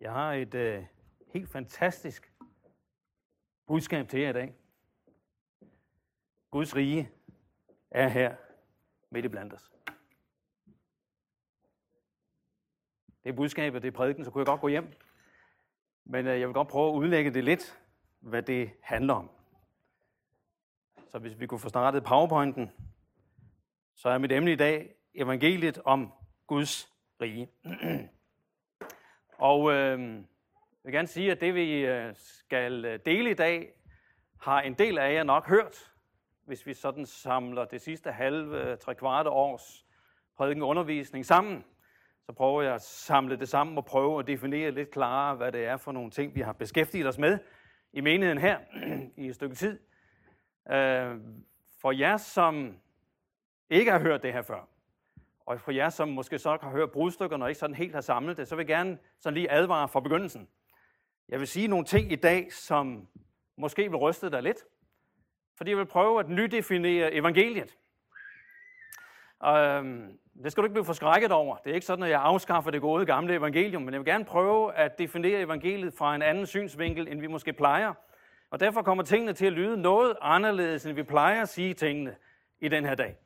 Jeg har et øh, helt fantastisk budskab til jer i dag. Guds rige er her midt i blandt os. Det er budskabet, det er prædiken, så kunne jeg godt gå hjem. Men øh, jeg vil godt prøve at udlægge det lidt, hvad det handler om. Så hvis vi kunne få startet powerpointen, så er mit emne i dag evangeliet om Guds rige. Og øh, jeg vil gerne sige, at det vi øh, skal øh, dele i dag, har en del af jer nok hørt, hvis vi sådan samler det sidste halve, øh, tre kvarte års prædiken undervisning sammen. Så prøver jeg at samle det sammen og prøve at definere lidt klarere, hvad det er for nogle ting, vi har beskæftiget os med i menigheden her i et stykke tid. Øh, for jer, som ikke har hørt det her før, og for jer, som måske så har hørt brudstykkerne og ikke sådan helt har samlet det, så vil jeg gerne sådan lige advare fra begyndelsen. Jeg vil sige nogle ting i dag, som måske vil ryste dig lidt, fordi jeg vil prøve at nydefinere evangeliet. Øhm, det skal du ikke blive forskrækket over. Det er ikke sådan, at jeg afskaffer det gode gamle evangelium, men jeg vil gerne prøve at definere evangeliet fra en anden synsvinkel, end vi måske plejer. Og derfor kommer tingene til at lyde noget anderledes, end vi plejer at sige tingene i den her dag.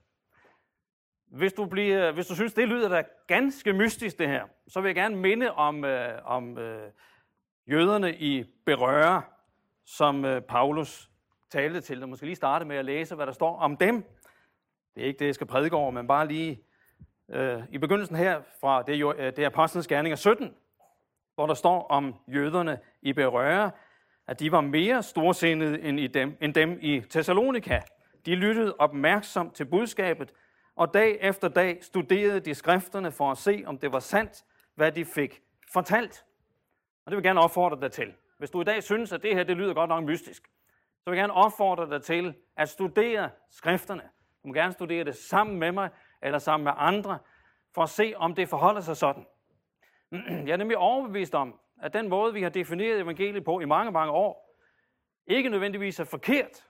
Hvis du, bliver, hvis du synes, det lyder da ganske mystisk det her, så vil jeg gerne minde om, øh, om øh, jøderne i Berøre, som øh, Paulus talte til. Og måske lige starte med at læse, hvad der står om dem. Det er ikke det, jeg skal prædike over, men bare lige øh, i begyndelsen her fra det, er, øh, det er Apostlenes Gerninger 17, hvor der står om jøderne i Berøre, at de var mere storsindede end, i dem, end dem i Thessalonika. De lyttede opmærksomt til budskabet, og dag efter dag studerede de skrifterne for at se, om det var sandt, hvad de fik fortalt. Og det vil jeg gerne opfordre dig til. Hvis du i dag synes, at det her det lyder godt nok mystisk, så vil jeg gerne opfordre dig til at studere skrifterne. Du må gerne studere det sammen med mig eller sammen med andre, for at se, om det forholder sig sådan. Jeg er nemlig overbevist om, at den måde, vi har defineret evangeliet på i mange, mange år, ikke nødvendigvis er forkert,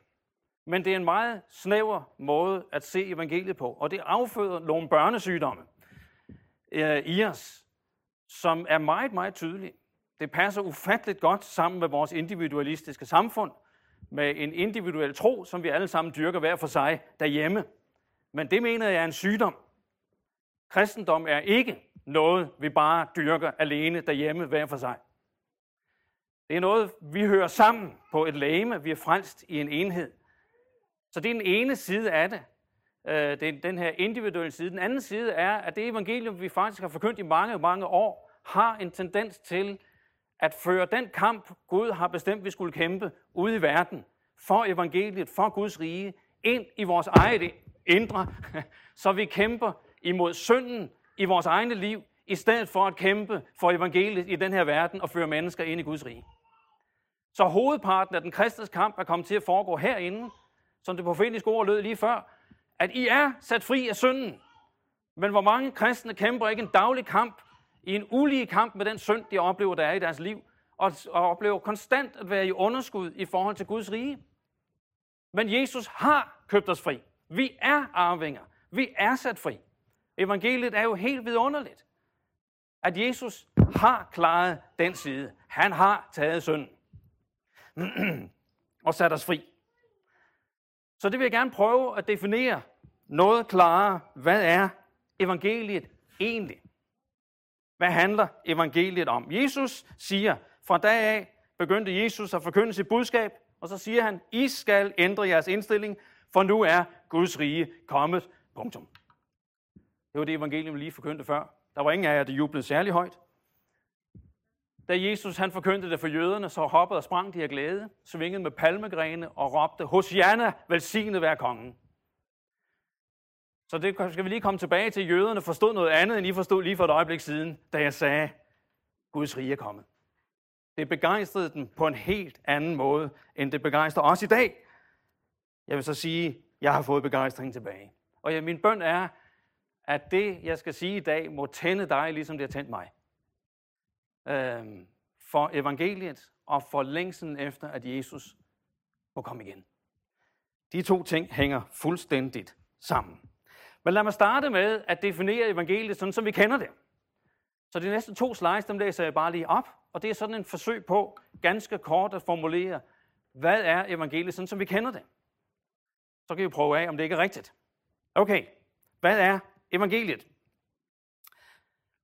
men det er en meget snæver måde at se evangeliet på, og det afføder nogle børnesygdomme øh, i os, som er meget, meget tydelige. Det passer ufatteligt godt sammen med vores individualistiske samfund, med en individuel tro, som vi alle sammen dyrker hver for sig derhjemme. Men det mener jeg er en sygdom. Kristendom er ikke noget, vi bare dyrker alene derhjemme hver for sig. Det er noget, vi hører sammen på et lægeme. Vi er frelst i en enhed. Så det er den ene side af det. Øh, det er den her individuelle side. Den anden side er, at det evangelium, vi faktisk har forkyndt i mange, mange år, har en tendens til at føre den kamp, Gud har bestemt, vi skulle kæmpe ude i verden, for evangeliet, for Guds rige, ind i vores eget indre, så vi kæmper imod synden i vores egne liv, i stedet for at kæmpe for evangeliet i den her verden og føre mennesker ind i Guds rige. Så hovedparten af den kristnes kamp er kommet til at foregå herinde, som det profetiske ord lød lige før, at I er sat fri af synden. Men hvor mange kristne kæmper ikke en daglig kamp, i en ulige kamp med den synd, de oplever, der er i deres liv, og, og oplever konstant at være i underskud i forhold til Guds rige. Men Jesus har købt os fri. Vi er arvinger. Vi er sat fri. Evangeliet er jo helt vidunderligt. At Jesus har klaret den side. Han har taget synden. og sat os fri. Så det vil jeg gerne prøve at definere noget klarere. Hvad er evangeliet egentlig? Hvad handler evangeliet om? Jesus siger, fra dag af begyndte Jesus at forkynde sit budskab, og så siger han, I skal ændre jeres indstilling, for nu er Guds rige kommet. Punktum. Det var det evangelium, vi lige forkyndte før. Der var ingen af jer, der jublede særlig højt. Da Jesus han forkyndte det for jøderne, så hoppede og sprang de af glæde, svingede med palmegrene og råbte, Hosianna, velsignet være kongen. Så det skal vi lige komme tilbage til, jøderne forstod noget andet, end I forstod lige for et øjeblik siden, da jeg sagde, Guds rige er kommet. Det begejstrede dem på en helt anden måde, end det begejstrer os i dag. Jeg vil så sige, jeg har fået begejstring tilbage. Og min bøn er, at det, jeg skal sige i dag, må tænde dig, ligesom det har tændt mig øh, for evangeliet og for længsen efter, at Jesus må komme igen. De to ting hænger fuldstændigt sammen. Men lad mig starte med at definere evangeliet sådan, som vi kender det. Så de næste to slides, dem læser jeg bare lige op, og det er sådan en forsøg på ganske kort at formulere, hvad er evangeliet, sådan som vi kender det. Så kan vi prøve af, om det ikke er rigtigt. Okay, hvad er evangeliet?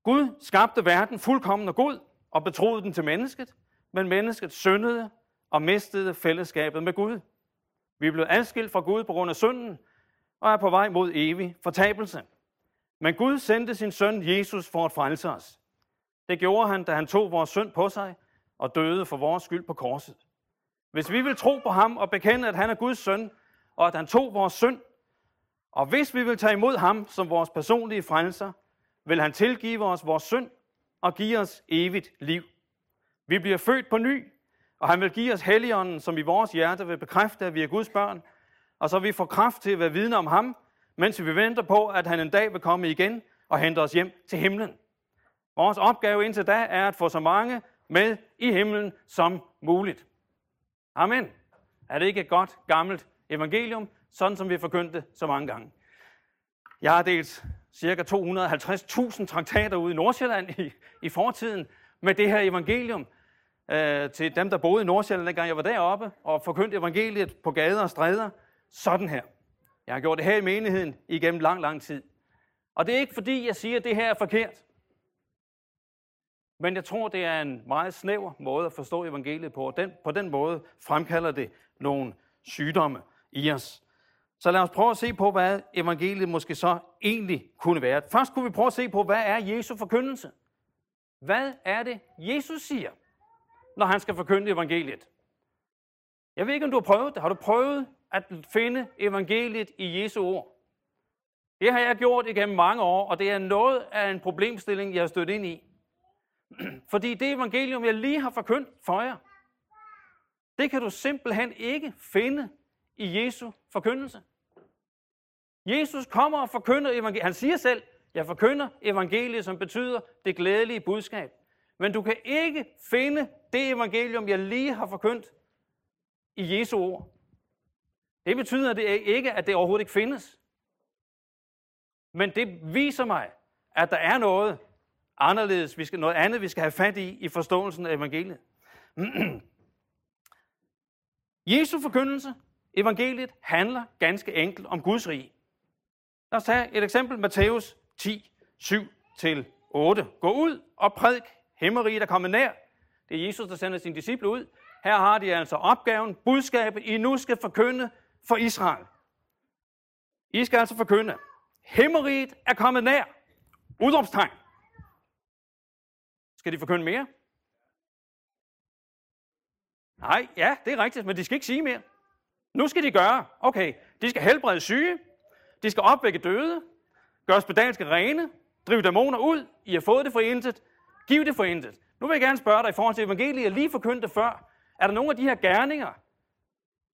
Gud skabte verden fuldkommen og god og betroede den til mennesket, men mennesket syndede og mistede fællesskabet med Gud. Vi blev adskilt fra Gud på grund af synden og er på vej mod evig fortabelse. Men Gud sendte sin søn Jesus for at frelse os. Det gjorde han, da han tog vores synd på sig og døde for vores skyld på korset. Hvis vi vil tro på ham og bekende, at han er Guds søn, og at han tog vores synd, og hvis vi vil tage imod ham som vores personlige frelser, vil han tilgive os vores synd og give os evigt liv. Vi bliver født på ny, og han vil give os helligånden, som i vores hjerte vil bekræfte, at vi er Guds børn, og så vi får kraft til at være vidne om ham, mens vi venter på, at han en dag vil komme igen og hente os hjem til himlen. Vores opgave indtil da er at få så mange med i himlen som muligt. Amen. Er det ikke et godt, gammelt evangelium, sådan som vi har forkyndt det så mange gange? Jeg har delt ca. 250.000 traktater ude i Nordsjælland i, i fortiden med det her evangelium øh, til dem, der boede i Nordsjælland, dengang jeg var deroppe, og forkyndte evangeliet på gader og stræder. Sådan her. Jeg har gjort det her i menigheden igennem lang, lang tid. Og det er ikke fordi, jeg siger, at det her er forkert. Men jeg tror, det er en meget snæver måde at forstå evangeliet på. og Den, på den måde fremkalder det nogle sygdomme i os. Så lad os prøve at se på, hvad evangeliet måske så egentlig kunne være. Først kunne vi prøve at se på, hvad er Jesu forkyndelse? Hvad er det, Jesus siger, når han skal forkynde evangeliet? Jeg ved ikke, om du har prøvet det. Har du prøvet at finde evangeliet i Jesu ord? Det har jeg gjort igennem mange år, og det er noget af en problemstilling, jeg har stødt ind i. Fordi det evangelium, jeg lige har forkyndt for jer, det kan du simpelthen ikke finde i Jesu forkyndelse. Jesus kommer og forkynder evangeliet. Han siger selv, jeg forkynder evangeliet, som betyder det glædelige budskab. Men du kan ikke finde det evangelium, jeg lige har forkyndt i Jesu ord. Det betyder det ikke, at det overhovedet ikke findes. Men det viser mig, at der er noget anderledes, vi skal, noget andet, vi skal have fat i i forståelsen af evangeliet. Jesu forkyndelse, evangeliet, handler ganske enkelt om Guds rige. Lad os tage et eksempel, Matthæus 10, 7-8. Gå ud og prædik, himmeriget er kommet nær. Det er Jesus, der sender sine disciple ud. Her har de altså opgaven, budskabet, I nu skal forkynde for Israel. I skal altså forkynde. Himmeriget er kommet nær. Udropstegn. Skal de forkynde mere? Nej, ja, det er rigtigt, men de skal ikke sige mere. Nu skal de gøre. Okay, de skal helbrede syge, de skal opvække døde, gøre spedalske rene, drive dæmoner ud. I har fået det for intet. Giv det for intet. Nu vil jeg gerne spørge dig i forhold til evangeliet, jeg lige forkyndte før. Er der nogle af de her gerninger,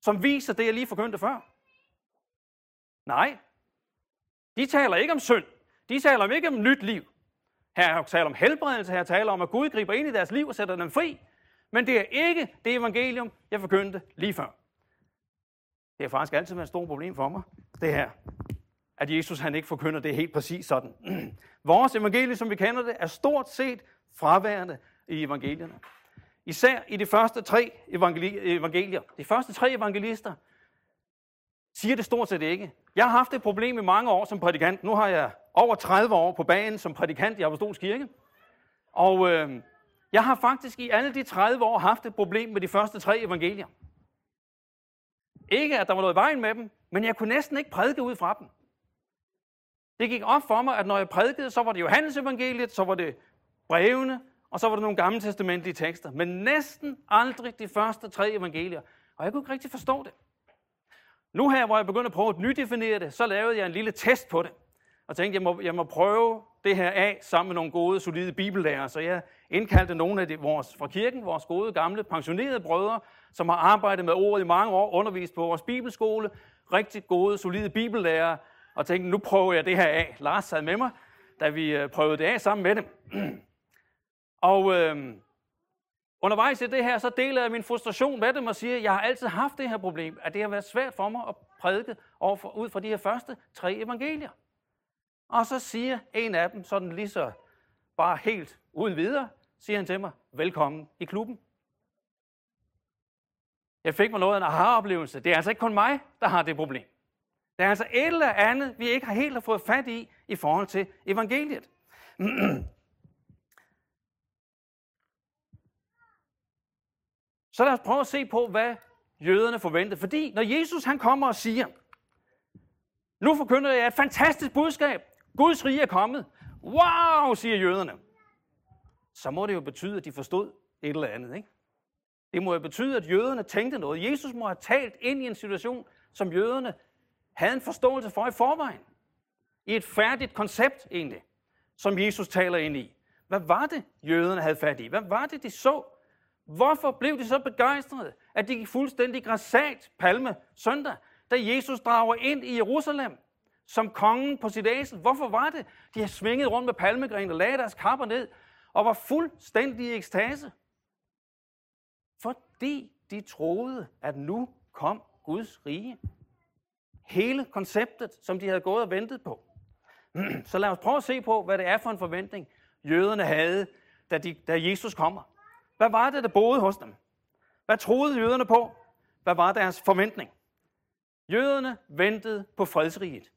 som viser det, jeg lige forkyndte før? Nej. De taler ikke om synd. De taler ikke om nyt liv. Her taler om helbredelse, her taler om, at Gud griber ind i deres liv og sætter dem fri. Men det er ikke det evangelium, jeg forkyndte lige før. Det har faktisk altid været et stort problem for mig, det her. At Jesus han ikke forkynder det helt præcis sådan. Vores evangelie, som vi kender det, er stort set fraværende i evangelierne. Især i de første tre evangelier. De første tre evangelister siger det stort set ikke. Jeg har haft et problem i mange år som prædikant. Nu har jeg over 30 år på banen som prædikant i Apostolsk Kirke. Og øh, jeg har faktisk i alle de 30 år haft et problem med de første tre evangelier. Ikke, at der var noget i vejen med dem, men jeg kunne næsten ikke prædike ud fra dem. Det gik op for mig, at når jeg prædikede, så var det Johannes evangeliet, så var det brevene, og så var der nogle gamle testamentlige tekster. Men næsten aldrig de første tre evangelier. Og jeg kunne ikke rigtig forstå det. Nu her, hvor jeg begyndte at prøve at nydefinere det, så lavede jeg en lille test på det. Og tænkte, jeg må, jeg må prøve det her af sammen med nogle gode, solide bibellærer. Så jeg indkaldte nogle af de, vores, fra kirken, vores gode, gamle, pensionerede brødre, som har arbejdet med ordet i mange år, undervist på vores bibelskole, rigtig gode, solide bibellærer, og tænkte, nu prøver jeg det her af. Lars sad med mig, da vi øh, prøvede det af sammen med dem. og øh, undervejs i det her, så deler jeg min frustration med dem og siger, jeg har altid haft det her problem, at det har været svært for mig at prædike overfor, ud fra de her første tre evangelier. Og så siger en af dem, sådan lige så bare helt uden videre, siger han til mig, velkommen i klubben. Jeg fik mig noget af en aha-oplevelse. Det er altså ikke kun mig, der har det problem. Der er altså et eller andet, vi ikke har helt har fået fat i i forhold til evangeliet. Så lad os prøve at se på, hvad jøderne forventede. Fordi når Jesus han kommer og siger, nu forkynder jeg et fantastisk budskab. Guds rige er kommet. Wow, siger jøderne. Så må det jo betyde, at de forstod et eller andet. Ikke? Det må jo betyde, at jøderne tænkte noget. Jesus må have talt ind i en situation, som jøderne havde en forståelse for i forvejen. I et færdigt koncept egentlig, som Jesus taler ind i. Hvad var det, jøderne havde fat i? Hvad var det, de så? Hvorfor blev de så begejstrede, at de gik fuldstændig græsat palme søndag, da Jesus drager ind i Jerusalem som kongen på sit æsel? Hvorfor var det? De har svinget rundt med palmegren og lagde deres kapper ned og var fuldstændig i ekstase. Fordi de troede, at nu kom Guds rige. Hele konceptet, som de havde gået og ventet på. Så lad os prøve at se på, hvad det er for en forventning, jøderne havde, da, de, da Jesus kommer. Hvad var det, der boede hos dem? Hvad troede jøderne på? Hvad var deres forventning? Jøderne ventede på fredsriget.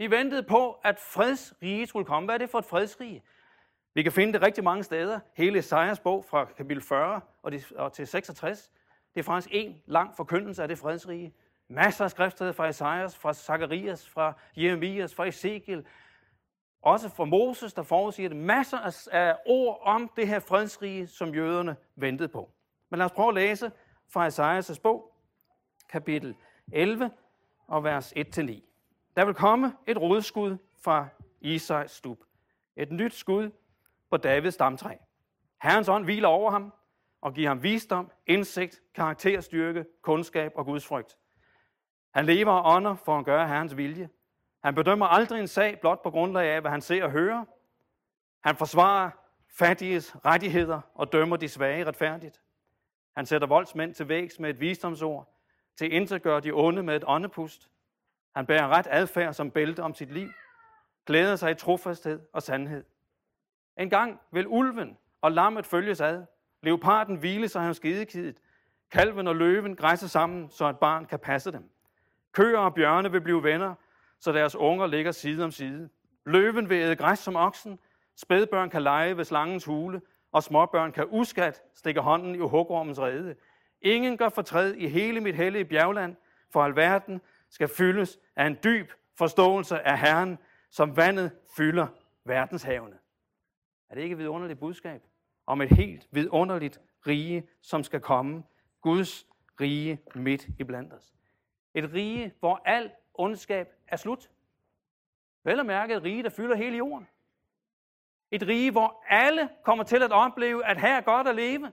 De ventede på, at fredsriget skulle komme. Hvad er det for et fredsrige? Vi kan finde det rigtig mange steder. Hele Esajas bog fra kapitel 40 og til 66. Det er faktisk en lang forkyndelse af det fredsrige. Masser af skriftsteder fra Esajas, fra Zakarias, fra Jeremias, fra Ezekiel. Også fra Moses, der forudsiger det. Masser af ord om det her fredsrige, som jøderne ventede på. Men lad os prøve at læse fra Esajas' bog, kapitel 11 og vers 1-9. Der vil komme et rodskud fra Isais stub. Et nyt skud på Davids stamtræ. Herrens ånd hviler over ham og giver ham visdom, indsigt, karakterstyrke, kundskab og gudsfrygt. Han lever og ånder for at gøre Herrens vilje. Han bedømmer aldrig en sag blot på grundlag af, hvad han ser og hører. Han forsvarer fattiges rettigheder og dømmer de svage retfærdigt. Han sætter voldsmænd til vægs med et visdomsord, til intet gør de onde med et åndepust. Han bærer ret adfærd som bælte om sit liv, glæder sig i trofasthed og sandhed. En gang vil ulven og lammet følges ad, leoparden hvile sig hans skidekidet, kalven og løven græsser sammen, så et barn kan passe dem. Køer og bjørne vil blive venner, så deres unger ligger side om side. Løven vil æde græs som oksen, spædbørn kan lege ved slangens hule, og småbørn kan uskat stikke hånden i hugormens rede. Ingen gør fortræd i hele mit hellige bjergland, for alverden skal fyldes af en dyb forståelse af Herren, som vandet fylder verdenshavene. Er det ikke et vidunderligt budskab? Om et helt vidunderligt rige, som skal komme. Guds rige midt i blandt os. Et rige, hvor al ondskab er slut. Vel at mærke et rige, der fylder hele jorden. Et rige, hvor alle kommer til at opleve, at her er godt at leve.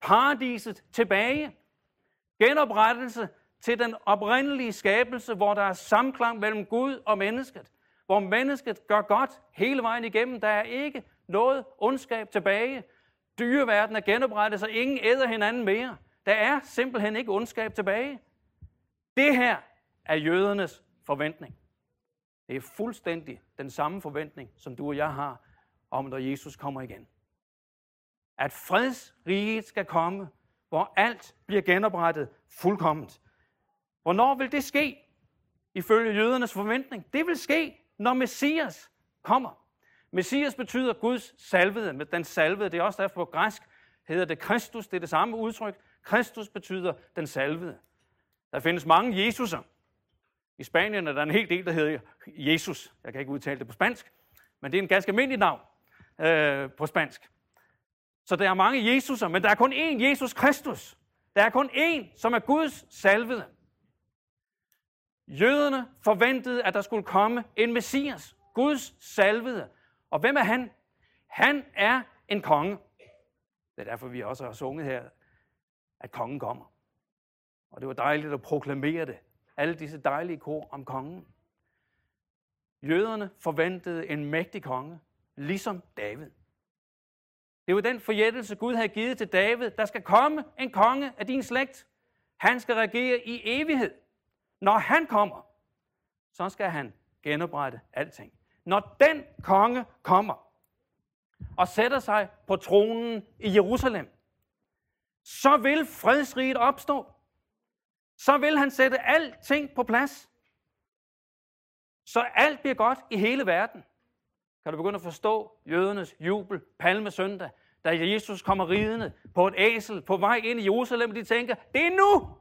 Paradiset tilbage. Genoprettelse til den oprindelige skabelse, hvor der er samklang mellem Gud og mennesket. Hvor mennesket gør godt hele vejen igennem. Der er ikke noget ondskab tilbage. Dyreverdenen er genoprettet, så ingen æder hinanden mere. Der er simpelthen ikke ondskab tilbage. Det her er jødernes forventning. Det er fuldstændig den samme forventning, som du og jeg har om, når Jesus kommer igen. At fredsriget skal komme, hvor alt bliver genoprettet fuldkomment. Hvornår vil det ske? Ifølge jødernes forventning. Det vil ske, når Messias kommer. Messias betyder Guds salvede, med den salvede. Det er også derfor på græsk hedder det Kristus. Det er det samme udtryk. Kristus betyder den salvede. Der findes mange Jesuser. I Spanien er der en hel del, der hedder Jesus. Jeg kan ikke udtale det på spansk, men det er en ganske almindelig navn øh, på spansk. Så der er mange Jesuser, men der er kun én Jesus Kristus. Der er kun én, som er Guds salvede. Jøderne forventede, at der skulle komme en Messias, Guds salvede. Og hvem er han? Han er en konge. Det er derfor, vi også har sunget her, at kongen kommer. Og det var dejligt at proklamere det. Alle disse dejlige kor om kongen. Jøderne forventede en mægtig konge, ligesom David. Det var den forjættelse, Gud havde givet til David. Der skal komme en konge af din slægt. Han skal regere i evighed. Når han kommer, så skal han genoprette alting. Når den konge kommer og sætter sig på tronen i Jerusalem, så vil fredsriget opstå. Så vil han sætte alting på plads. Så alt bliver godt i hele verden. Kan du begynde at forstå jødernes jubel, palmesøndag, da Jesus kommer ridende på et æsel på vej ind i Jerusalem, og de tænker, det er nu!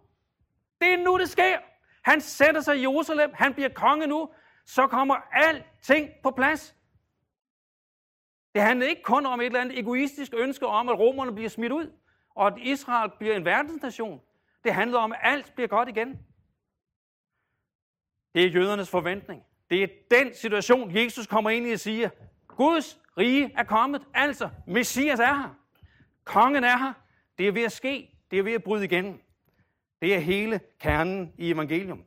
Det er nu, det sker! Han sætter sig i Jerusalem, han bliver konge nu, så kommer alting på plads. Det handler ikke kun om et eller andet egoistisk ønske om, at romerne bliver smidt ud, og at Israel bliver en verdensnation. Det handler om, at alt bliver godt igen. Det er jødernes forventning. Det er den situation, Jesus kommer ind i og siger, Guds rige er kommet, altså Messias er her. Kongen er her. Det er ved at ske. Det er ved at bryde igennem. Det er hele kernen i evangelium,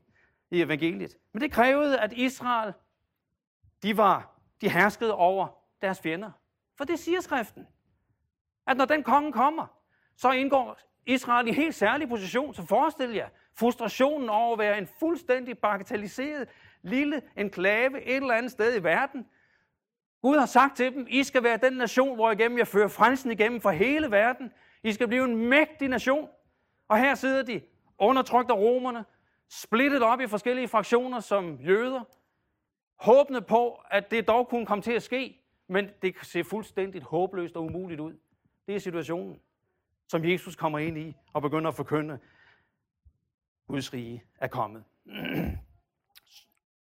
i evangeliet. Men det krævede, at Israel, de var, de herskede over deres fjender. For det siger skriften. At når den konge kommer, så indgår Israel i en helt særlig position. Så forestil jer frustrationen over at være en fuldstændig bagatelliseret lille enklave et eller andet sted i verden. Gud har sagt til dem, I skal være den nation, hvor igennem jeg fører frelsen igennem for hele verden. I skal blive en mægtig nation. Og her sidder de, undertrykt af romerne, splittet op i forskellige fraktioner som jøder, håbende på, at det dog kunne komme til at ske, men det ser fuldstændig håbløst og umuligt ud. Det er situationen, som Jesus kommer ind i og begynder at forkynde, Guds rige er kommet.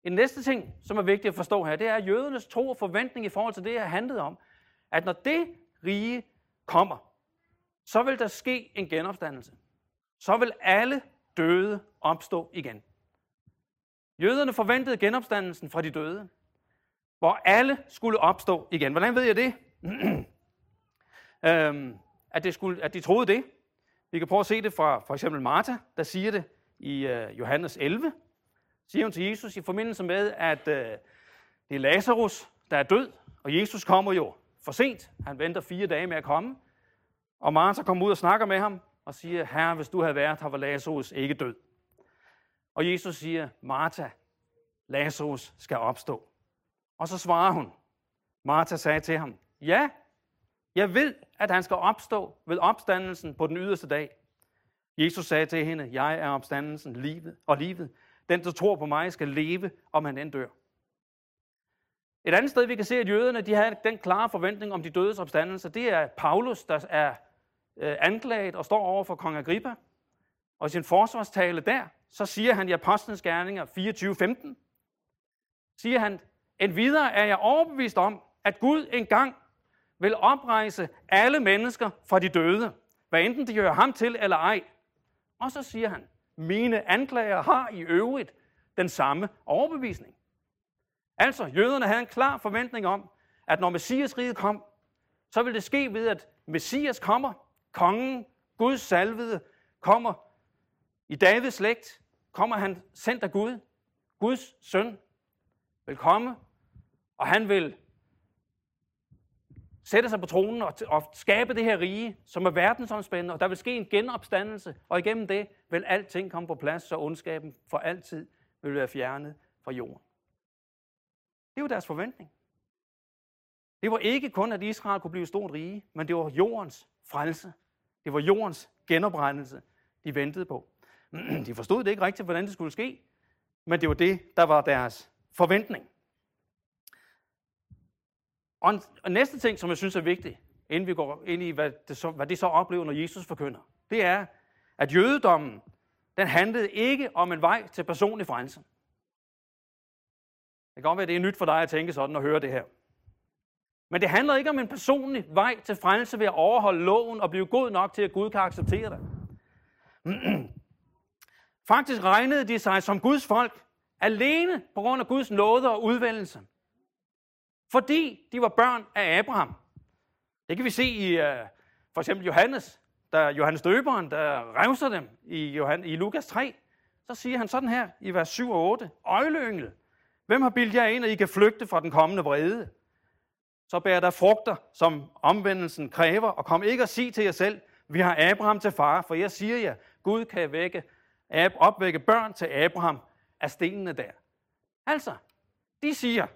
En næste ting, som er vigtigt at forstå her, det er jødernes tro og forventning i forhold til det, jeg handlede om. At når det rige kommer, så vil der ske en genopstandelse. Så vil alle døde opstå igen. Jøderne forventede genopstandelsen fra de døde, hvor alle skulle opstå igen. Hvordan ved jeg det? øhm, at, det skulle, at de troede det. Vi kan prøve at se det fra for eksempel Martha, der siger det i øh, Johannes 11. Siger hun til Jesus i forbindelse med, at øh, det er Lazarus, der er død, og Jesus kommer jo for sent. Han venter fire dage med at komme. Og Martha kommer ud og snakker med ham og siger, Herre, hvis du havde været her, var Lazarus ikke død. Og Jesus siger, Martha, Lazarus skal opstå. Og så svarer hun, Martha sagde til ham, ja, jeg ved, at han skal opstå ved opstandelsen på den yderste dag. Jesus sagde til hende, jeg er opstandelsen livet og livet. Den, der tror på mig, skal leve, om han end dør. Et andet sted, vi kan se, at jøderne de har den klare forventning om de dødes opstandelse, det er Paulus, der er Øh, anklaget og står over for kong Agrippa. Og i sin forsvarstale der, så siger han i Apostlenes Gerninger 24.15, siger han, Endvidere er jeg overbevist om, at Gud engang vil oprejse alle mennesker fra de døde, hvad enten de hører ham til eller ej. Og så siger han, mine anklager har i øvrigt den samme overbevisning. Altså, jøderne havde en klar forventning om, at når Messias riget kom, så vil det ske ved, at Messias kommer, kongen, Guds salvede, kommer i Davids slægt, kommer han sendt af Gud, Guds søn, vil komme, og han vil sætte sig på tronen og, og skabe det her rige, som er verdensomspændende, og der vil ske en genopstandelse, og igennem det vil alting komme på plads, så ondskaben for altid vil være fjernet fra jorden. Det var deres forventning. Det var ikke kun, at Israel kunne blive stort rige, men det var jordens frelse. Det var jordens genoprettelse, de ventede på. De forstod det ikke rigtigt, hvordan det skulle ske, men det var det, der var deres forventning. Og, en, og næste ting, som jeg synes er vigtig, inden vi går ind i, hvad det så, hvad det så oplever, når Jesus forkynder, det er, at jødedommen, den handlede ikke om en vej til personlig frelse. Det kan godt være, at det er nyt for dig at tænke sådan og høre det her. Men det handler ikke om en personlig vej til frelse ved at overholde loven og blive god nok til, at Gud kan acceptere dig. Faktisk regnede de sig som Guds folk alene på grund af Guds nåde og udvælgelse. Fordi de var børn af Abraham. Det kan vi se i uh, for eksempel Johannes, der Johannes døberen, der revser dem i, Johannes, i Lukas 3. Så siger han sådan her i vers 7 og 8. Øjleyngel, hvem har bildt jer ind, at I kan flygte fra den kommende vrede? Så bærer der frugter, som omvendelsen kræver, og kom ikke og sig til jer selv, vi har Abraham til far, for jeg siger jer, Gud kan vække, opvække børn til Abraham af stenene der. Altså, de siger,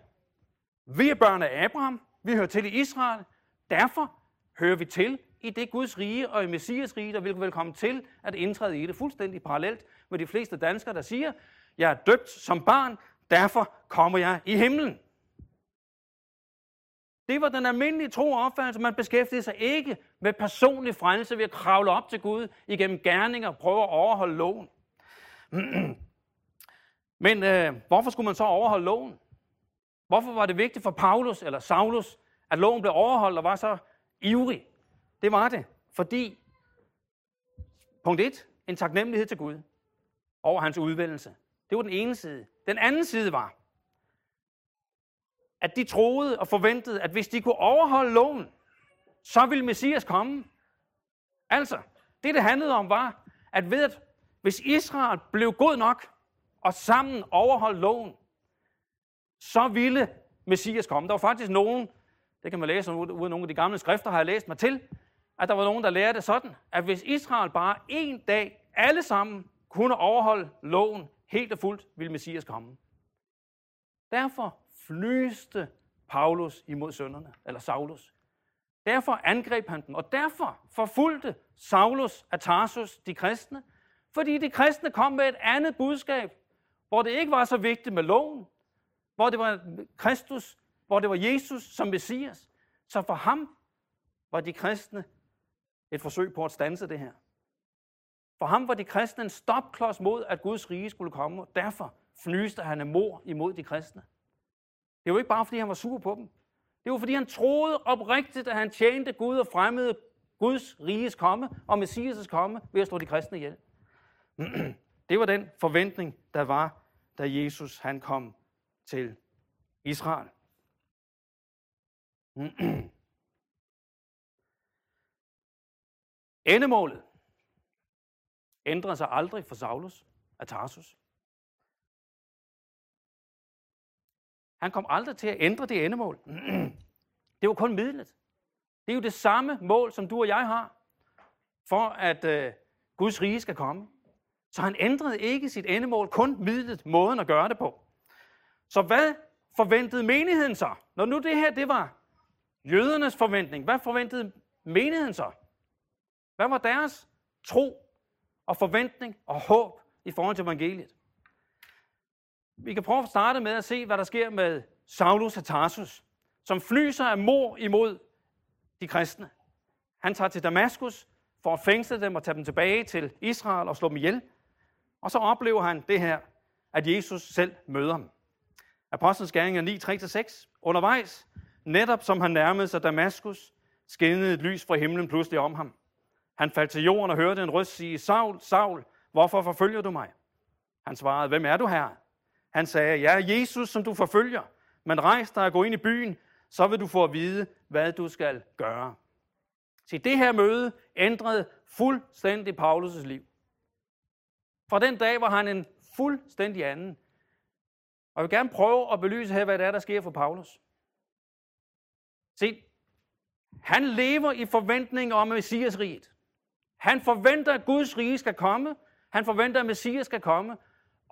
Vi er børn af Abraham. Vi hører til i Israel. Derfor hører vi til i det Guds rige og i Messias rige, der vil vel komme til at indtræde i det fuldstændig parallelt med de fleste danskere, der siger, jeg er døbt som barn, derfor kommer jeg i himlen. Det var den almindelige tro og opfattelse. Man beskæftigede sig ikke med personlig frelse ved at kravle op til Gud igennem gerninger og prøve at overholde loven. Men øh, hvorfor skulle man så overholde loven? Hvorfor var det vigtigt for Paulus eller Saulus, at loven blev overholdt og var så ivrig? Det var det, fordi, punkt 1, en taknemmelighed til Gud over hans udvælgelse. Det var den ene side. Den anden side var, at de troede og forventede, at hvis de kunne overholde loven, så ville Messias komme. Altså, det det handlede om var, at ved at hvis Israel blev god nok og sammen overholdt loven, så ville Messias komme. Der var faktisk nogen, det kan man læse ud af nogle af de gamle skrifter, har jeg læst mig til, at der var nogen, der lærte det sådan, at hvis Israel bare en dag alle sammen kunne overholde loven helt og fuldt, ville Messias komme. Derfor flyste Paulus imod sønderne, eller Saulus. Derfor angreb han dem, og derfor forfulgte Saulus af Tarsus de kristne, fordi de kristne kom med et andet budskab, hvor det ikke var så vigtigt med loven, hvor det var Kristus, hvor det var Jesus som Messias. Så for ham var de kristne et forsøg på at stanse det her. For ham var de kristne en stopklods mod, at Guds rige skulle komme, og derfor fnyste han af mor imod de kristne. Det var ikke bare, fordi han var sur på dem. Det var, fordi han troede oprigtigt, at han tjente Gud og fremmede Guds riges komme og Messias' komme ved at slå de kristne ihjel. Det var den forventning, der var, da Jesus han kom til Israel. Endemålet ændrede sig aldrig for Saulus af Tarsus. Han kom aldrig til at ændre det endemål. Det var kun midlet. Det er jo det samme mål, som du og jeg har, for at øh, Guds rige skal komme. Så han ændrede ikke sit endemål, kun midlet, måden at gøre det på. Så hvad forventede menigheden så? Når nu det her, det var jødernes forventning, hvad forventede menigheden så? Hvad var deres tro og forventning og håb i forhold til evangeliet? Vi kan prøve at starte med at se, hvad der sker med Saulus af Tarsus, som flyser af mor imod de kristne. Han tager til Damaskus for at fængsle dem og tage dem tilbage til Israel og slå dem ihjel. Og så oplever han det her, at Jesus selv møder ham. Apostlenes gerninger 9, 3-6. Undervejs, netop som han nærmede sig Damaskus, skinnede et lys fra himlen pludselig om ham. Han faldt til jorden og hørte en røst sige, Saul, Saul, hvorfor forfølger du mig? Han svarede, hvem er du her? Han sagde, jeg er Jesus, som du forfølger, men rejs dig og gå ind i byen, så vil du få at vide, hvad du skal gøre. Se, det her møde ændrede fuldstændig Paulus' liv. Fra den dag var han en fuldstændig anden. Og jeg vil gerne prøve at belyse her, hvad det er, der sker for Paulus. Se, han lever i forventning om Messias riget. Han forventer, at Guds rige skal komme. Han forventer, at Messias skal komme.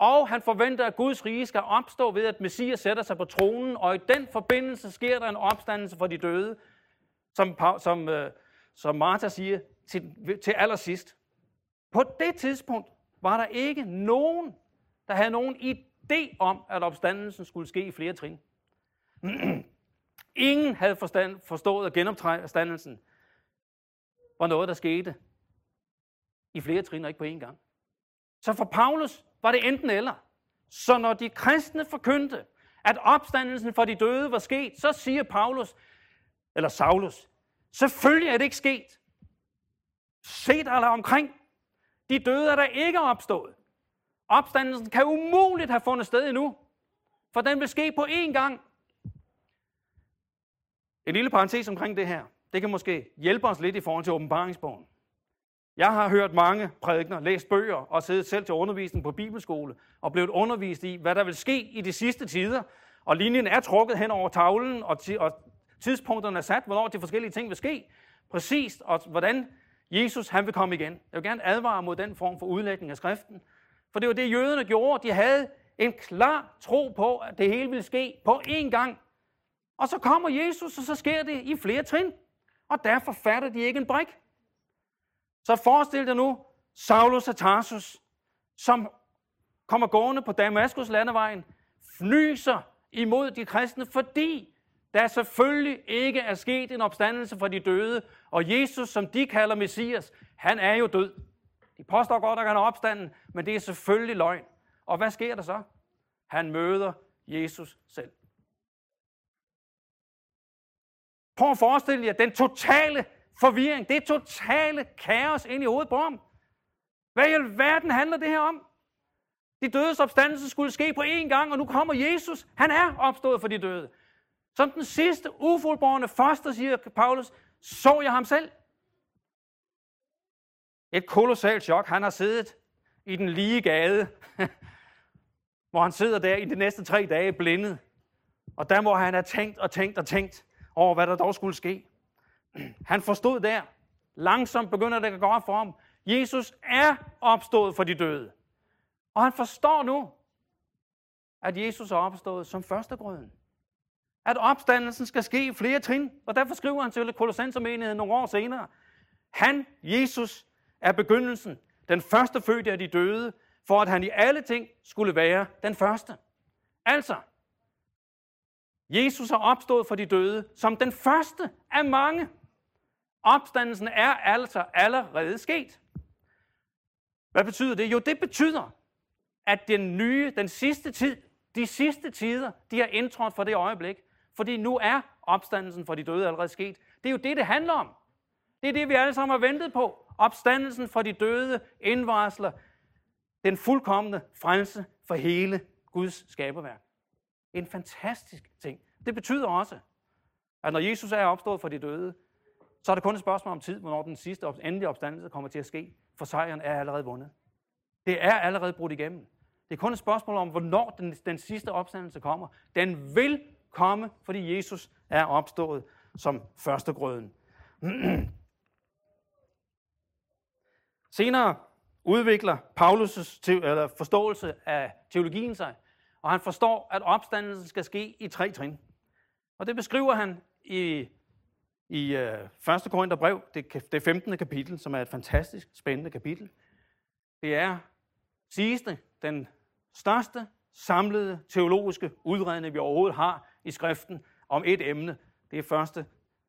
Og han forventer, at Guds rige skal opstå ved, at Messias sætter sig på tronen, og i den forbindelse sker der en opstandelse for de døde, som, som, øh, som Martha siger til, til allersidst. På det tidspunkt var der ikke nogen, der havde nogen idé om, at opstandelsen skulle ske i flere trin. Ingen havde forstand, forstået, at genopstandelsen var noget, der skete i flere trin og ikke på én gang. Så for Paulus var det enten eller. Så når de kristne forkyndte, at opstandelsen for de døde var sket, så siger Paulus, eller Saulus, selvfølgelig er det ikke sket. Se dig omkring. De døde er der ikke opstået. Opstandelsen kan umuligt have fundet sted endnu, for den vil ske på én gang. En lille parentes omkring det her. Det kan måske hjælpe os lidt i forhold til åbenbaringsbogen. Jeg har hørt mange prædikner, læst bøger og siddet selv til undervisning på bibelskole og blevet undervist i, hvad der vil ske i de sidste tider. Og linjen er trukket hen over tavlen, og, og tidspunkterne er sat, hvornår de forskellige ting vil ske. Præcist, og hvordan Jesus han vil komme igen. Jeg vil gerne advare mod den form for udlægning af skriften. For det var det, jøderne gjorde. De havde en klar tro på, at det hele ville ske på én gang. Og så kommer Jesus, og så sker det i flere trin. Og derfor fatter de ikke en brik. Så forestil dig nu Saulus af Tarsus, som kommer gående på Damaskus landevejen, fnyser imod de kristne, fordi der selvfølgelig ikke er sket en opstandelse for de døde, og Jesus, som de kalder Messias, han er jo død. De påstår godt, at han er opstanden, men det er selvfølgelig løgn. Og hvad sker der så? Han møder Jesus selv. Prøv at forestille jer den totale forvirring, det totale kaos ind i hovedet på ham. Hvad i alverden handler det her om? De dødes opstandelse skulle ske på én gang, og nu kommer Jesus. Han er opstået for de døde. Som den sidste ufuldborgne foster, siger Paulus, så jeg ham selv. Et kolossalt chok. Han har siddet i den lige gade, hvor han sidder der i de næste tre dage blindet. Og der må han have tænkt og tænkt og tænkt over, hvad der dog skulle ske. Han forstod der. Langsomt begynder det at gå op for ham. Jesus er opstået for de døde. Og han forstår nu, at Jesus er opstået som førstegrøden. At opstandelsen skal ske i flere trin. Og derfor skriver han til Kolossensermenigheden nogle år senere. Han, Jesus, er begyndelsen, den første fødte af de døde, for at han i alle ting skulle være den første. Altså, Jesus er opstået for de døde som den første af mange. Opstandelsen er altså allerede sket. Hvad betyder det? Jo, det betyder, at den nye, den sidste tid, de sidste tider, de er indtrådt for det øjeblik. Fordi nu er opstandelsen for de døde allerede sket. Det er jo det, det handler om. Det er det, vi alle sammen har ventet på. Opstandelsen for de døde indvarsler den fuldkommende frelse for hele Guds skaberværk. En fantastisk ting. Det betyder også, at når Jesus er opstået for de døde, så er det kun et spørgsmål om tid, hvornår den sidste endelige opstandelse kommer til at ske, for sejren er allerede vundet. Det er allerede brudt igennem. Det er kun et spørgsmål om, hvornår den, den sidste opstandelse kommer. Den vil komme, fordi Jesus er opstået som førstegrøden. Senere udvikler Paulus' eller forståelse af teologien sig, og han forstår, at opstandelsen skal ske i tre trin. Og det beskriver han i, i øh, 1. Korintherbrev, det, det 15. kapitel, som er et fantastisk spændende kapitel. Det er, siges det, den største samlede teologiske udredning, vi overhovedet har i skriften om et emne. Det er 1.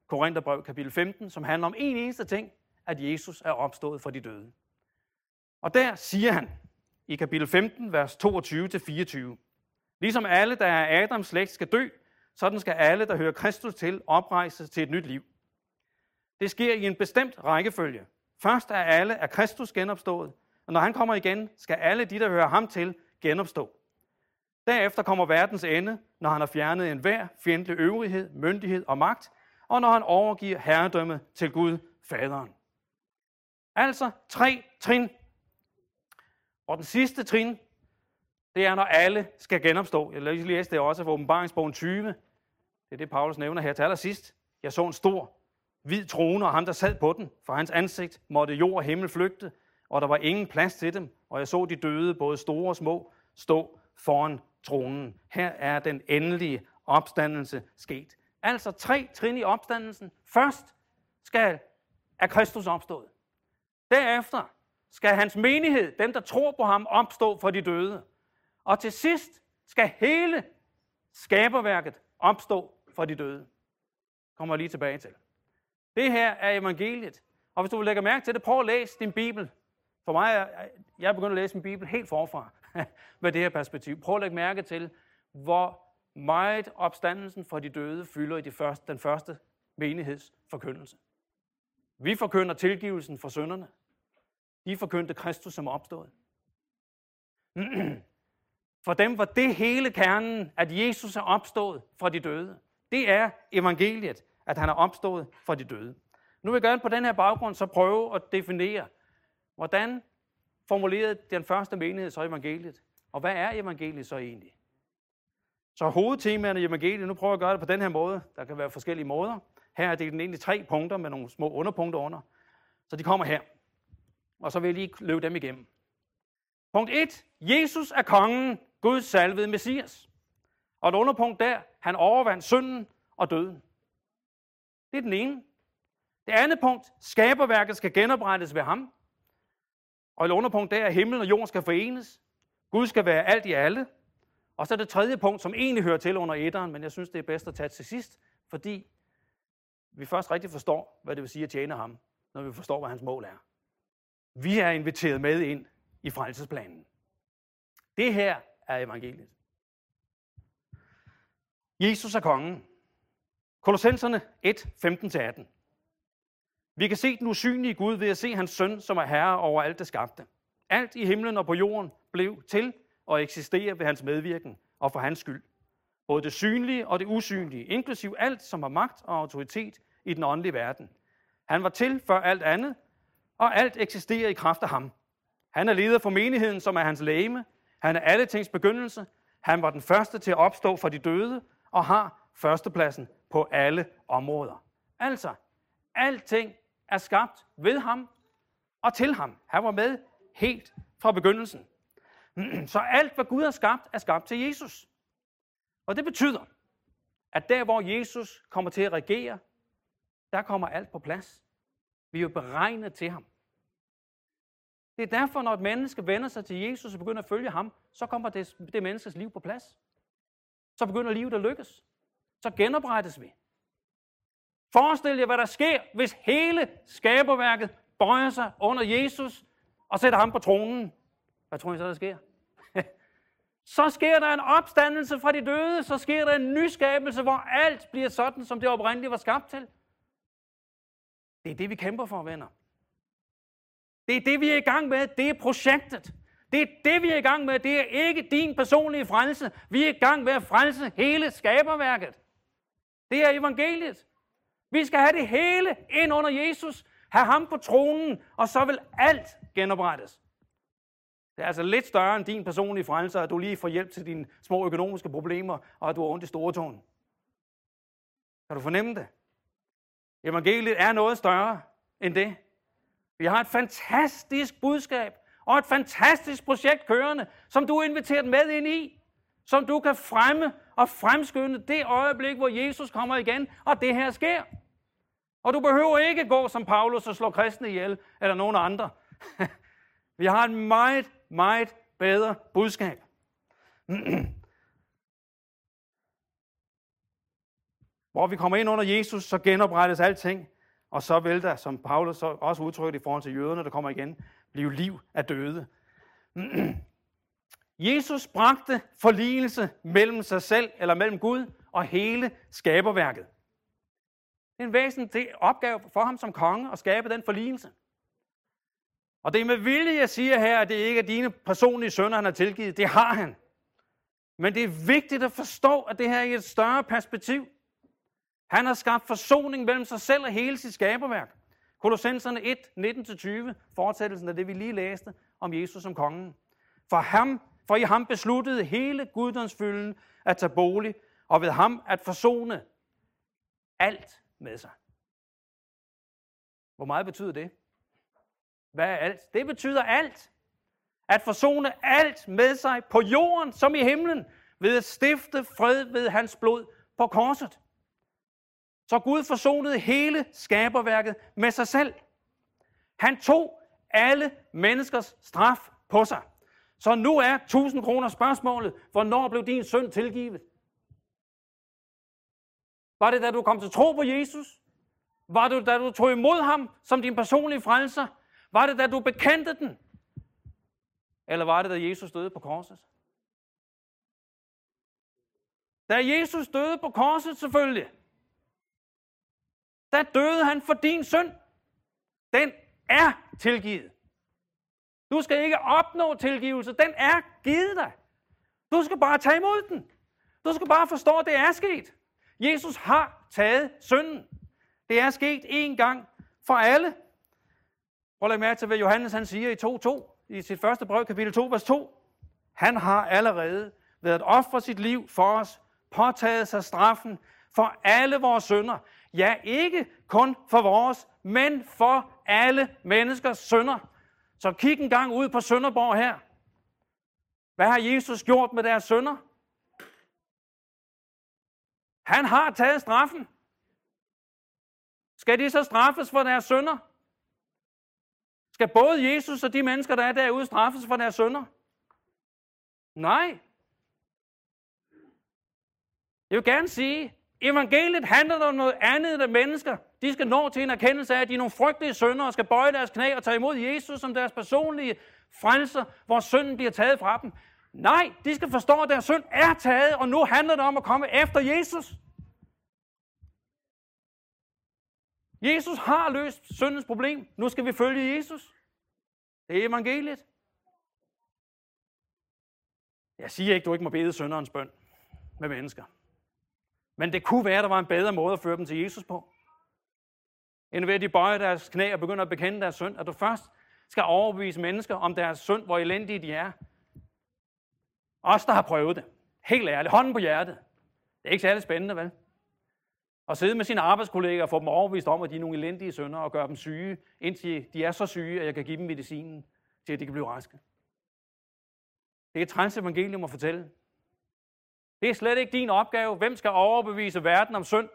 Korintherbrev kapitel 15, som handler om en eneste ting, at Jesus er opstået for de døde. Og der siger han i kapitel 15, vers 22-24, Ligesom alle, der er Adams slægt, skal dø, sådan skal alle, der hører Kristus til, oprejses til et nyt liv. Det sker i en bestemt rækkefølge. Først er alle er Kristus genopstået, og når han kommer igen, skal alle de, der hører ham til, genopstå. Derefter kommer verdens ende, når han har fjernet enhver fjendtlig øvrighed, myndighed og magt, og når han overgiver herredømme til Gud, Faderen. Altså tre trin. Og den sidste trin, det er, når alle skal genopstå. Jeg læste det også fra åbenbaringsbogen 20. Det er det, Paulus nævner her til allersidst. Jeg så en stor, hvid trone, og ham, der sad på den. For hans ansigt måtte jord og himmel flygte, og der var ingen plads til dem. Og jeg så de døde, både store og små, stå foran tronen. Her er den endelige opstandelse sket. Altså tre trin i opstandelsen. Først skal er Kristus opstået. Derefter skal hans menighed, dem der tror på ham, opstå for de døde. Og til sidst skal hele skaberværket opstå for de døde. Kommer jeg lige tilbage til. Det her er evangeliet. Og hvis du vil lægge mærke til det, prøv at læse din Bibel. For mig, er, jeg er begyndt at læse min Bibel helt forfra med det her perspektiv. Prøv at lægge mærke til, hvor meget opstandelsen for de døde fylder i de første, den første menighedsforkyndelse. Vi forkynder tilgivelsen for synderne. De forkyndte Kristus som opstået. For dem var det hele kernen, at Jesus er opstået fra de døde. Det er evangeliet, at han er opstået fra de døde. Nu vil jeg gerne på den her baggrund så prøve at definere, hvordan formulerede den første menighed så evangeliet? Og hvad er evangeliet så egentlig? Så hovedtemaerne i evangeliet, nu prøver jeg at gøre det på den her måde. Der kan være forskellige måder. Her er det egentlig tre punkter med nogle små underpunkter under. Så de kommer her. Og så vil jeg lige løbe dem igennem. Punkt 1. Jesus er kongen, Guds salvede Messias. Og et underpunkt der, han overvandt synden og døden. Det er den ene. Det andet punkt, skaberværket skal genoprettes ved ham. Og et underpunkt der er, at himlen og jorden skal forenes. Gud skal være alt i alle. Og så det tredje punkt, som egentlig hører til under etteren, men jeg synes, det er bedst at tage til sidst, fordi vi først rigtig forstår, hvad det vil sige at tjene ham, når vi forstår, hvad hans mål er. Vi er inviteret med ind i frelsesplanen. Det her er evangeliet. Jesus er kongen. Kolossenserne 1, 15-18. Vi kan se den usynlige Gud ved at se hans søn, som er herre over alt det skabte. Alt i himlen og på jorden blev til og eksisterer ved hans medvirken og for hans skyld. Både det synlige og det usynlige, inklusiv alt, som har magt og autoritet i den åndelige verden. Han var til før alt andet, og alt eksisterer i kraft af ham. Han er leder for menigheden, som er hans læme. Han er alle tings begyndelse. Han var den første til at opstå for de døde, og har førstepladsen på alle områder. Altså, alting er skabt ved ham og til ham. Han var med helt fra begyndelsen. Så alt, hvad Gud har skabt, er skabt til Jesus. Og det betyder, at der, hvor Jesus kommer til at regere, der kommer alt på plads. Vi er jo beregnet til ham. Det er derfor, når et menneske vender sig til Jesus og begynder at følge ham, så kommer det, det menneskes liv på plads. Så begynder livet at lykkes. Så genoprettes vi. Forestil jer, hvad der sker, hvis hele skaberværket bøjer sig under Jesus og sætter ham på tronen. Hvad tror I så, der sker? så sker der en opstandelse fra de døde, så sker der en nyskabelse, hvor alt bliver sådan, som det oprindeligt var skabt til. Det er det, vi kæmper for, venner. Det er det, vi er i gang med. Det er projektet. Det er det, vi er i gang med. Det er ikke din personlige frelse. Vi er i gang med at frelse hele skaberværket. Det er evangeliet. Vi skal have det hele ind under Jesus, have ham på tronen, og så vil alt genoprettes. Det er altså lidt større end din personlige frelse, at du lige får hjælp til dine små økonomiske problemer, og at du har ondt i stortåen. Kan du fornemme det? Evangeliet er noget større end det. Vi har et fantastisk budskab og et fantastisk projekt kørende, som du er inviteret med ind i, som du kan fremme og fremskynde det øjeblik, hvor Jesus kommer igen, og det her sker. Og du behøver ikke gå som Paulus og slå kristne ihjel, eller nogen andre. Vi har et meget, meget bedre budskab. Hvor vi kommer ind under Jesus, så genoprettes alting, og så vil der, som Paulus også udtrykker i forhold til jøderne, der kommer igen, blive liv af døde. Jesus bragte forligelse mellem sig selv, eller mellem Gud og hele skaberværket. Det er en væsentlig opgave for ham som konge at skabe den forligelse. Og det er med vilje, jeg siger her, at det ikke er dine personlige sønner, han har tilgivet. Det har han. Men det er vigtigt at forstå, at det her er i et større perspektiv. Han har skabt forsoning mellem sig selv og hele sit skaberværk. Kolossenserne 1, 19-20, fortsættelsen af det, vi lige læste om Jesus som kongen. For, ham, for i ham besluttede hele guddomsfylden at tage bolig, og ved ham at forsone alt med sig. Hvor meget betyder det? Hvad er alt? Det betyder alt. At forsone alt med sig på jorden som i himlen, ved at stifte fred ved hans blod på korset. Så Gud forsonede hele skaberværket med sig selv. Han tog alle menneskers straf på sig. Så nu er 1000 kroner spørgsmålet, hvornår blev din søn tilgivet? Var det, da du kom til tro på Jesus? Var det, da du tog imod ham som din personlige frelser? Var det, da du bekendte den? Eller var det, da Jesus døde på korset? Da Jesus døde på korset selvfølgelig, der døde han for din synd. Den er tilgivet. Du skal ikke opnå tilgivelse. Den er givet dig. Du skal bare tage imod den. Du skal bare forstå, at det er sket. Jesus har taget synden. Det er sket én gang for alle. Prøv at mærke til, hvad Johannes han siger i 2.2, i sit første brev, kapitel 2, vers 2. Han har allerede ved at ofre sit liv for os, påtaget sig straffen for alle vores synder. Ja, ikke kun for vores, men for alle menneskers synder. Så kig en gang ud på Sønderborg her. Hvad har Jesus gjort med deres synder? Han har taget straffen. Skal de så straffes for deres sønder? Skal både Jesus og de mennesker, der er derude, straffes for deres sønder? Nej. Jeg vil gerne sige, evangeliet handler om noget andet end mennesker. De skal nå til en erkendelse af, at de er nogle frygtelige sønder og skal bøje deres knæ og tage imod Jesus som deres personlige frelser, hvor synden bliver taget fra dem. Nej, de skal forstå, at deres synd er taget, og nu handler det om at komme efter Jesus. Jesus har løst syndens problem. Nu skal vi følge Jesus. Det er evangeliet. Jeg siger ikke, du ikke må bede synderens bøn med mennesker. Men det kunne være, at der var en bedre måde at føre dem til Jesus på. End ved at de bøjer deres knæ og begynder at bekende deres synd. At du først skal overbevise mennesker om deres synd, hvor elendige de er. Os, der har prøvet det. Helt ærligt. Hånden på hjertet. Det er ikke særlig spændende, vel? At sidde med sine arbejdskolleger og få dem overbevist om, at de er nogle elendige sønder og gøre dem syge, indtil de er så syge, at jeg kan give dem medicinen til, at de kan blive raske. Det er et træns evangelium at fortælle. Det er slet ikke din opgave. Hvem skal overbevise verden om synd?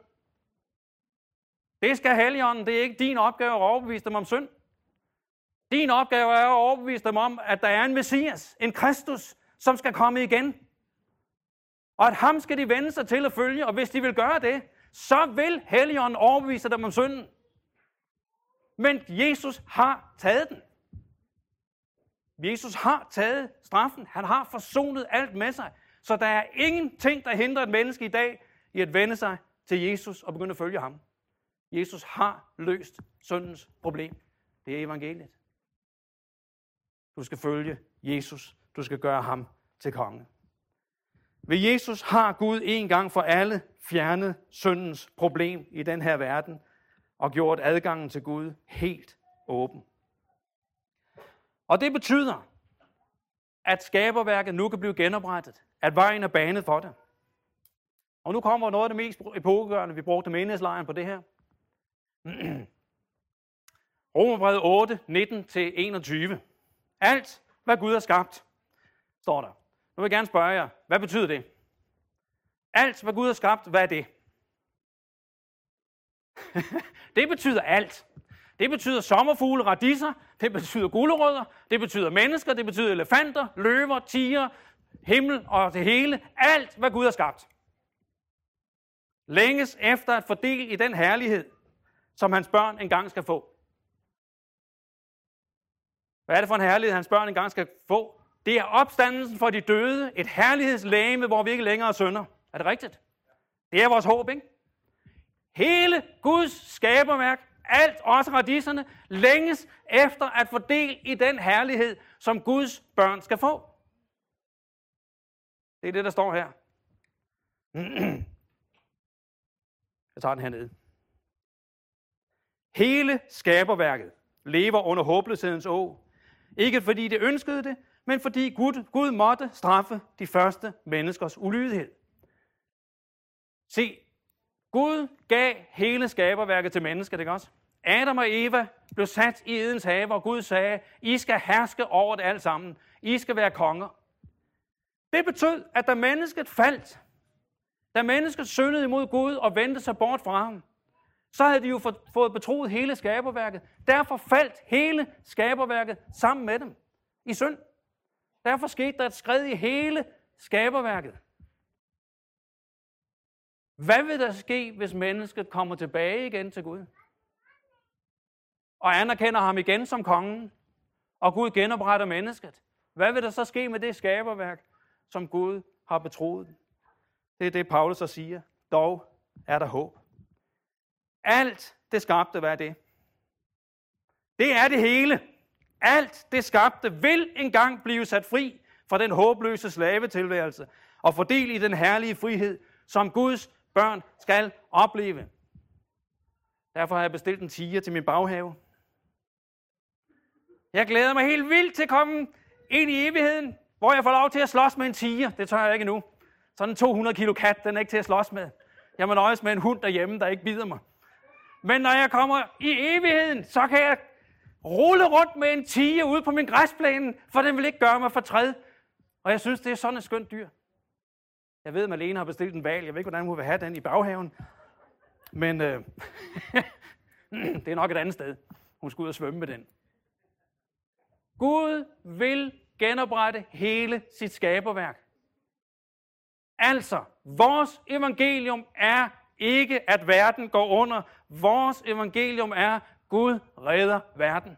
Det skal Helligånden. Det er ikke din opgave at overbevise dem om synd. Din opgave er at overbevise dem om, at der er en Messias, en Kristus, som skal komme igen. Og at ham skal de vende sig til at følge, og hvis de vil gøre det, så vil Helligånden overbevise dem om synden. Men Jesus har taget den. Jesus har taget straffen. Han har forsonet alt med sig. Så der er ingenting, der hindrer et menneske i dag i at vende sig til Jesus og begynde at følge ham. Jesus har løst syndens problem. Det er evangeliet. Du skal følge Jesus. Du skal gøre ham til konge. Ved Jesus har Gud en gang for alle fjernet syndens problem i den her verden og gjort adgangen til Gud helt åben. Og det betyder, at skaberværket nu kan blive genoprettet, at vejen er banet for det. Og nu kommer noget af det mest epokegørende, vi brugte menighedslejren på det her. Romerbrevet 8, 19-21. Alt, hvad Gud har skabt, står der. Nu vil jeg gerne spørge jer, hvad betyder det? Alt, hvad Gud har skabt, hvad er det? det betyder alt. Det betyder sommerfugle, radisser, det betyder gulerødder, det betyder mennesker, det betyder elefanter, løver, tiger, himmel og det hele. Alt, hvad Gud har skabt. Længes efter at fordele i den herlighed, som hans børn engang skal få. Hvad er det for en herlighed, hans børn engang skal få? Det er opstandelsen for de døde, et herlighedslæme, hvor vi ikke længere synder. sønder. Er det rigtigt? Det er vores håb, ikke? Hele Guds skaberværk, alt, også radisserne, længes efter at få del i den herlighed, som Guds børn skal få. Det er det, der står her. Jeg tager den hernede. Hele skaberværket lever under håbløshedens å. Ikke fordi det ønskede det, men fordi Gud, Gud måtte straffe de første menneskers ulydighed. Se, Gud gav hele skaberværket til mennesket, ikke også? Adam og Eva blev sat i Edens have, og Gud sagde, I skal herske over det alt sammen. I skal være konger. Det betød, at da mennesket faldt, da mennesket syndede imod Gud og vendte sig bort fra ham, så havde de jo fået betroet hele skaberværket. Derfor faldt hele skaberværket sammen med dem i synd. Derfor skete der et skred i hele skaberværket. Hvad vil der ske, hvis mennesket kommer tilbage igen til Gud? Og anerkender ham igen som kongen, og Gud genopretter mennesket. Hvad vil der så ske med det skaberværk, som Gud har betroet? Det er det, Paulus så siger. Dog er der håb. Alt det skabte, hvad er det? Det er det hele. Alt det skabte vil engang blive sat fri fra den håbløse slavetilværelse og fordel i den herlige frihed, som Guds børn skal opleve. Derfor har jeg bestilt en tiger til min baghave. Jeg glæder mig helt vildt til at komme ind i evigheden, hvor jeg får lov til at slås med en tiger. Det tør jeg ikke nu. Sådan en 200 kilo kat, den er ikke til at slås med. Jeg må nøjes med en hund derhjemme, der ikke bider mig. Men når jeg kommer i evigheden, så kan jeg rulle rundt med en tige ude på min græsplæne, for den vil ikke gøre mig for træd. Og jeg synes, det er sådan et skønt dyr. Jeg ved, at Malene har bestilt en val. Jeg ved ikke, hvordan hun vil have den i baghaven. Men øh, det er nok et andet sted. Hun skal ud og svømme med den. Gud vil genoprette hele sit skaberværk. Altså, vores evangelium er ikke, at verden går under. Vores evangelium er, Gud redder verden.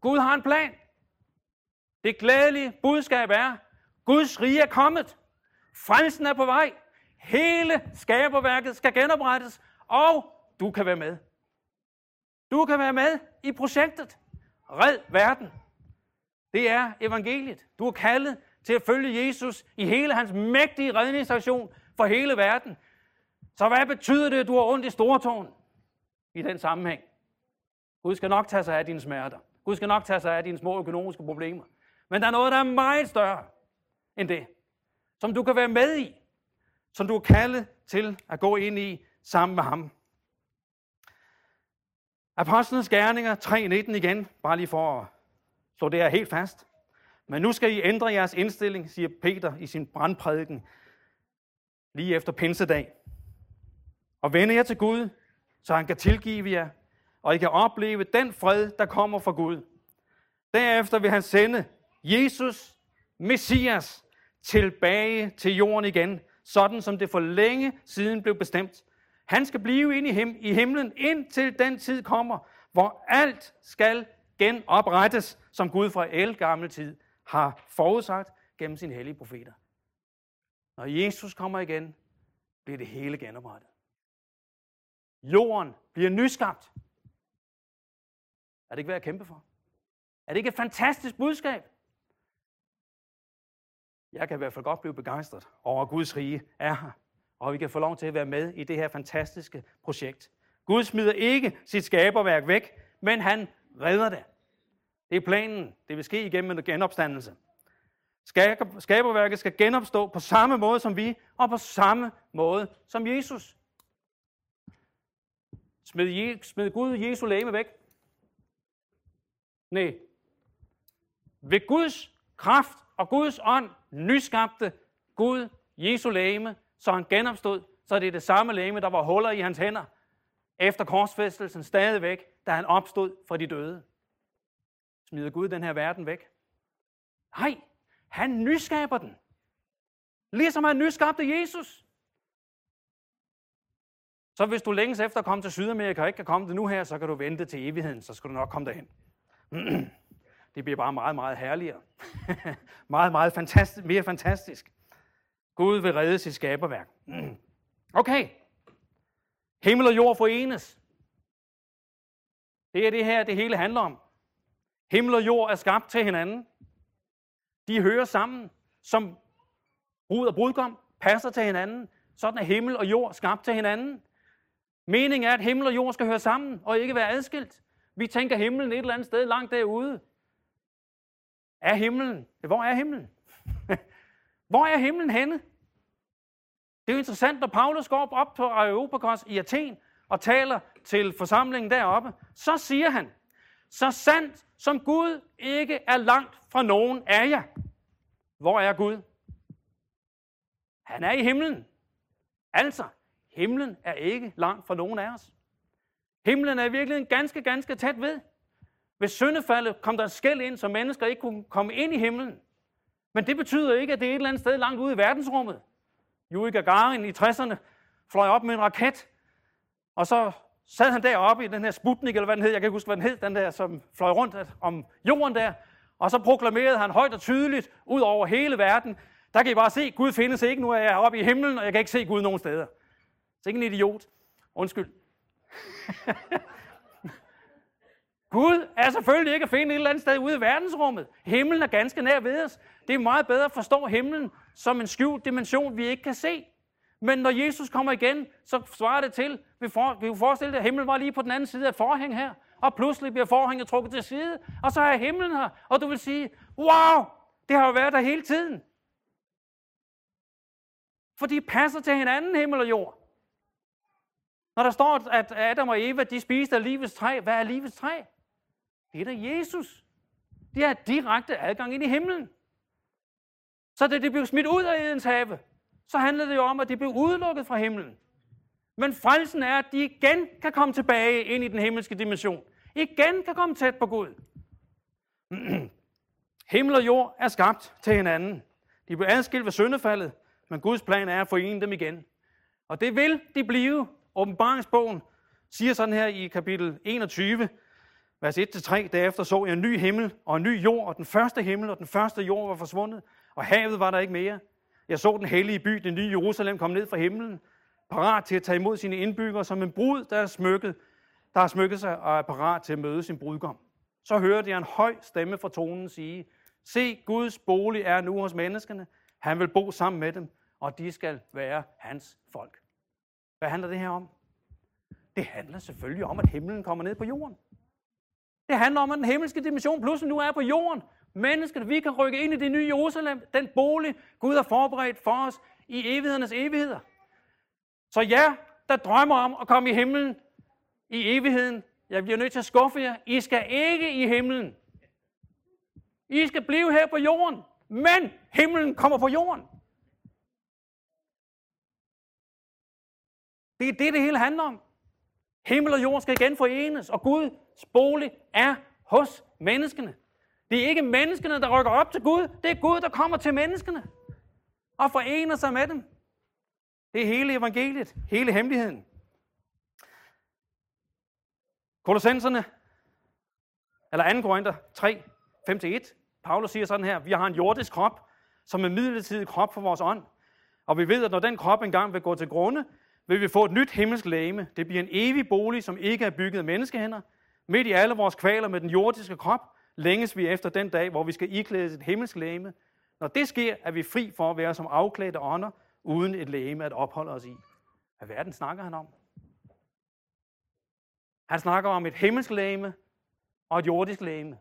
Gud har en plan. Det glædelige budskab er, Guds rige er kommet. Frelsen er på vej. Hele skaberværket skal genoprettes, og du kan være med. Du kan være med i projektet. Red verden. Det er evangeliet. Du er kaldet til at følge Jesus i hele hans mægtige redningsaktion for hele verden. Så hvad betyder det, at du har ondt i stortåen i den sammenhæng? Gud skal nok tage sig af dine smerter. Gud skal nok tage sig af dine små økonomiske problemer. Men der er noget, der er meget større end det, som du kan være med i, som du er kaldet til at gå ind i sammen med ham. Apostlenes Gerninger 3.19 igen, bare lige for at slå det her helt fast. Men nu skal I ændre jeres indstilling, siger Peter i sin brandprædiken, lige efter pinsedag. Og vende jer til Gud, så han kan tilgive jer, og I kan opleve den fred, der kommer fra Gud. Derefter vil han sende Jesus, Messias, tilbage til jorden igen, sådan som det for længe siden blev bestemt. Han skal blive inde i, him- i himlen, indtil den tid kommer, hvor alt skal genoprettes, som Gud fra el gammel tid har forudsagt gennem sine hellige profeter. Når Jesus kommer igen, bliver det hele genoprettet. Jorden bliver nyskabt. Er det ikke værd at kæmpe for? Er det ikke et fantastisk budskab? Jeg kan i hvert fald godt blive begejstret over, at Guds rige er her, og vi kan få lov til at være med i det her fantastiske projekt. Gud smider ikke sit skaberværk væk, men han redder det. Det er planen. Det vil ske igennem en genopstandelse. Skaberværket skal genopstå på samme måde som vi, og på samme måde som Jesus. Smid, smid Gud Jesu læme væk? Nej. Ved Guds kraft og Guds ånd nyskabte Gud Jesu læme, så han genopstod, så det er det samme læme, der var huller i hans hænder, efter korsfæstelsen stadigvæk, da han opstod fra de døde. Smider Gud den her verden væk? Nej, han nyskaber den. Ligesom han nyskabte Jesus. Så hvis du længes efter at komme til Sydamerika og ikke kan komme det nu her, så kan du vente til evigheden, så skal du nok komme derhen. Det bliver bare meget, meget herligere. meget, meget fantastisk, mere fantastisk. Gud vil redde sit skaberværk. Okay. Himmel og jord forenes. Det er det her, det hele handler om. Himmel og jord er skabt til hinanden. De hører sammen, som brud og brudgom passer til hinanden. Sådan er himmel og jord skabt til hinanden. Meningen er, at himmel og jord skal høre sammen og ikke være adskilt. Vi tænker himlen et eller andet sted langt derude. Er himlen? Hvor er himlen? Hvor er himlen henne? Det er jo interessant, når Paulus går op på Areopagos i Athen og taler til forsamlingen deroppe, så siger han, så sandt som Gud ikke er langt fra nogen af jer. Hvor er Gud? Han er i himlen. Altså, himlen er ikke langt fra nogen af os. Himlen er i virkeligheden ganske, ganske tæt ved. Ved syndefaldet kom der et skæld ind, så mennesker ikke kunne komme ind i himlen. Men det betyder ikke, at det er et eller andet sted langt ude i verdensrummet. Yuri Gagarin i 60'erne fløj op med en raket, og så sad han deroppe i den her Sputnik, eller hvad den hed, jeg kan ikke huske, hvad den hed, den der, som fløj rundt om jorden der, og så proklamerede han højt og tydeligt ud over hele verden, der kan I bare se, Gud findes ikke, nu er jeg oppe i himlen, og jeg kan ikke se Gud nogen steder. Så ikke en idiot. Undskyld. Gud er selvfølgelig ikke at finde et eller andet sted ude i verdensrummet. Himlen er ganske nær ved os. Det er meget bedre at forstå himlen som en skjult dimension, vi ikke kan se. Men når Jesus kommer igen, så svarer det til, vi, for, vi forestille at himlen var lige på den anden side af forhæng her, og pludselig bliver forhænget trukket til side, og så er himlen her, og du vil sige, wow, det har jo været der hele tiden. For de passer til hinanden, himmel og jord. Når der står, at Adam og Eva, de spiste af livets træ, hvad er livets træ? Det er da Jesus. Det er direkte adgang ind i himlen. Så da de blev smidt ud af Edens have, så handlede det jo om, at de blev udelukket fra himlen. Men frelsen er, at de igen kan komme tilbage ind i den himmelske dimension. Igen kan komme tæt på Gud. Himmel og jord er skabt til hinanden. De blev adskilt ved syndefaldet, men Guds plan er at forene dem igen. Og det vil de blive. Åbenbaringsbogen siger sådan her i kapitel 21, vers 1-3, derefter så jeg en ny himmel og en ny jord, og den første himmel og den første jord var forsvundet, og havet var der ikke mere. Jeg så den hellige by, den nye Jerusalem, komme ned fra himlen, parat til at tage imod sine indbyggere som en brud, der er smykket, der har smykket sig og er parat til at møde sin brudgom. Så hørte jeg en høj stemme fra tonen sige, Se, Guds bolig er nu hos menneskene. Han vil bo sammen med dem, og de skal være hans folk. Hvad handler det her om? Det handler selvfølgelig om, at himlen kommer ned på jorden. Det handler om, at den himmelske dimension pludselig nu er på jorden. Mennesket, vi kan rykke ind i det nye Jerusalem, den bolig, Gud har forberedt for os i evighedernes evigheder. Så ja, der drømmer om at komme i himlen i evigheden, jeg bliver nødt til at skuffe jer. I skal ikke i himlen. I skal blive her på jorden. Men himlen kommer på jorden. Det er det, det hele handler om. Himmel og jord skal igen forenes, og Guds bolig er hos menneskene. Det er ikke menneskene, der rykker op til Gud. Det er Gud, der kommer til menneskene og forener sig med dem. Det er hele evangeliet, hele hemmeligheden. Kolossenserne, eller 2. Korinther 3, 5-1. Paulus siger sådan her, vi har en jordisk krop, som er midlertidig krop for vores ånd. Og vi ved, at når den krop engang vil gå til grunde, vil vi få et nyt himmelsk læme. Det bliver en evig bolig, som ikke er bygget af menneskehænder. Midt i alle vores kvaler med den jordiske krop, længes vi efter den dag, hvor vi skal iklæde et himmelsk læme. Når det sker, er vi fri for at være som afklædte ånder, uden et læme at opholde os i. Hvad verden snakker han om? Han snakker om et himmelsk læme og et jordisk læme.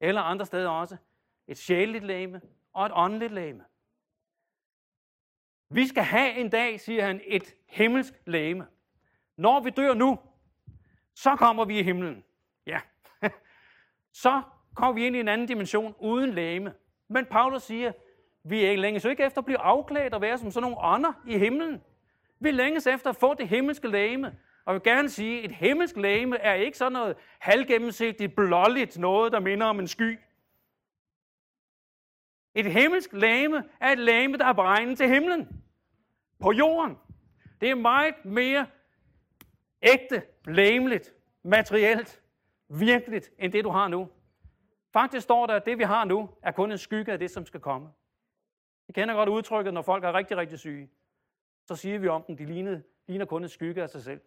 Eller andre steder også et sjældent læme og et åndeligt læme. Vi skal have en dag, siger han, et himmelsk læme. Når vi dør nu, så kommer vi i himlen. Ja. så kommer vi ind i en anden dimension uden læme. Men Paulus siger, vi er længes ikke efter at blive afklædt og være som sådan nogle ånder i himlen. Vi længes efter at få det himmelske læme. Og jeg vil gerne sige, at et himmelsk læme er ikke sådan noget halvgennemsigtigt, blåligt noget, der minder om en sky. Et himmelsk læme er et læme, der er beregnet til himlen. På jorden. Det er meget mere ægte, læmeligt, materielt, virkeligt, end det du har nu. Faktisk står der, at det vi har nu, er kun en skygge af det, som skal komme. Jeg kender godt udtrykket, når folk er rigtig, rigtig syge. Så siger vi om dem, de ligner, ligner kun en skygge af sig selv.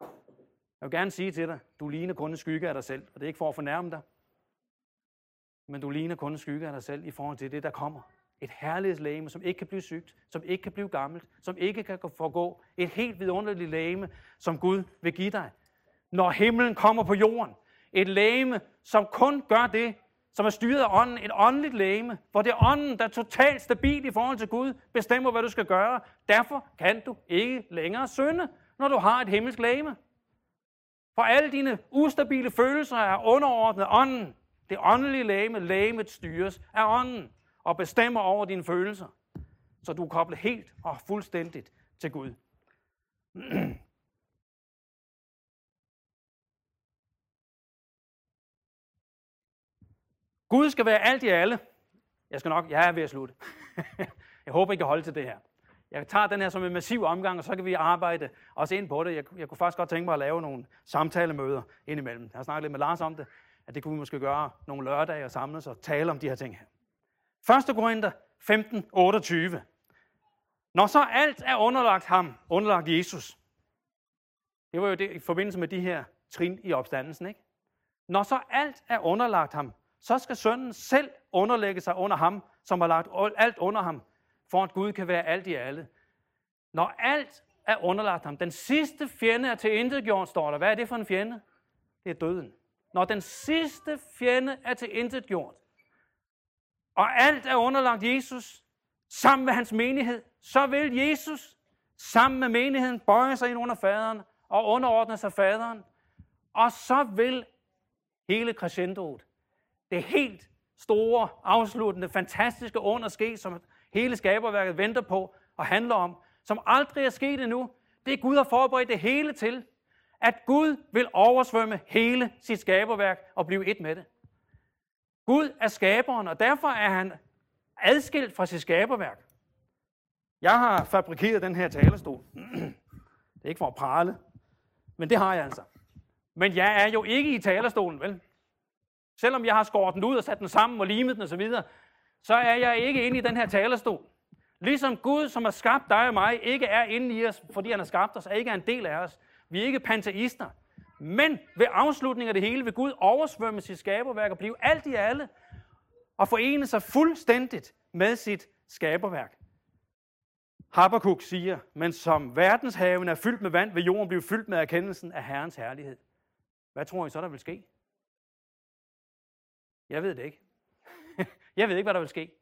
Jeg vil gerne sige til dig, du ligner kun en skygge af dig selv, og det er ikke for at fornærme dig, men du ligner kun en skygge af dig selv i forhold til det, der kommer. Et herlighedslæme, som ikke kan blive sygt, som ikke kan blive gammelt, som ikke kan forgå. Et helt vidunderligt læme, som Gud vil give dig. Når himlen kommer på jorden. Et læme, som kun gør det, som er styret af ånden. Et åndeligt læme, hvor det er ånden, der er totalt stabil i forhold til Gud, bestemmer, hvad du skal gøre. Derfor kan du ikke længere synde, når du har et himmelsk læme. For alle dine ustabile følelser er underordnet ånden. Det åndelige læme, lægemet styres af ånden og bestemmer over dine følelser. Så du er koblet helt og fuldstændigt til Gud. Gud skal være alt i alle. Jeg skal nok, jeg er ved at slutte. jeg håber, I kan holde til det her. Jeg tager den her som en massiv omgang, og så kan vi arbejde også ind på det. Jeg, jeg kunne faktisk godt tænke mig at lave nogle samtalemøder indimellem. Jeg har snakket lidt med Lars om det, at det kunne vi måske gøre nogle lørdage og samles og tale om de her ting her. 1. Korinther 15, 28. Når så alt er underlagt ham, underlagt Jesus. Det var jo det i forbindelse med de her trin i opstandelsen, ikke? Når så alt er underlagt ham, så skal sønnen selv underlægge sig under ham, som har lagt alt under ham, for at Gud kan være alt i alle. Når alt er underlagt ham, den sidste fjende er til intet gjort, står der. Hvad er det for en fjende? Det er døden. Når den sidste fjende er til intet gjort, og alt er underlagt Jesus, sammen med hans menighed, så vil Jesus sammen med menigheden bøje sig ind under faderen og underordne sig faderen. Og så vil hele crescendoet, det helt store, afsluttende, fantastiske under ske, som hele skaberværket venter på og handler om, som aldrig er sket endnu. Det er Gud har forberedt det hele til, at Gud vil oversvømme hele sit skaberværk og blive et med det. Gud er skaberen, og derfor er han adskilt fra sit skaberværk. Jeg har fabrikeret den her talerstol. Det er ikke for at prale, men det har jeg altså. Men jeg er jo ikke i talerstolen, vel? Selvom jeg har skåret den ud og sat den sammen og limet den osv., så, så er jeg ikke inde i den her talerstol. Ligesom Gud, som har skabt dig og mig, ikke er inde i os, fordi han har skabt os, og ikke er en del af os. Vi er ikke panteister. Men ved afslutningen af det hele vil Gud oversvømme sit skaberværk og blive alt i alle, og forene sig fuldstændigt med sit skaberværk. Habakkuk siger, men som verdenshaven er fyldt med vand, vil jorden blive fyldt med erkendelsen af Herrens herlighed. Hvad tror I så, der vil ske? Jeg ved det ikke. Jeg ved ikke, hvad der vil ske.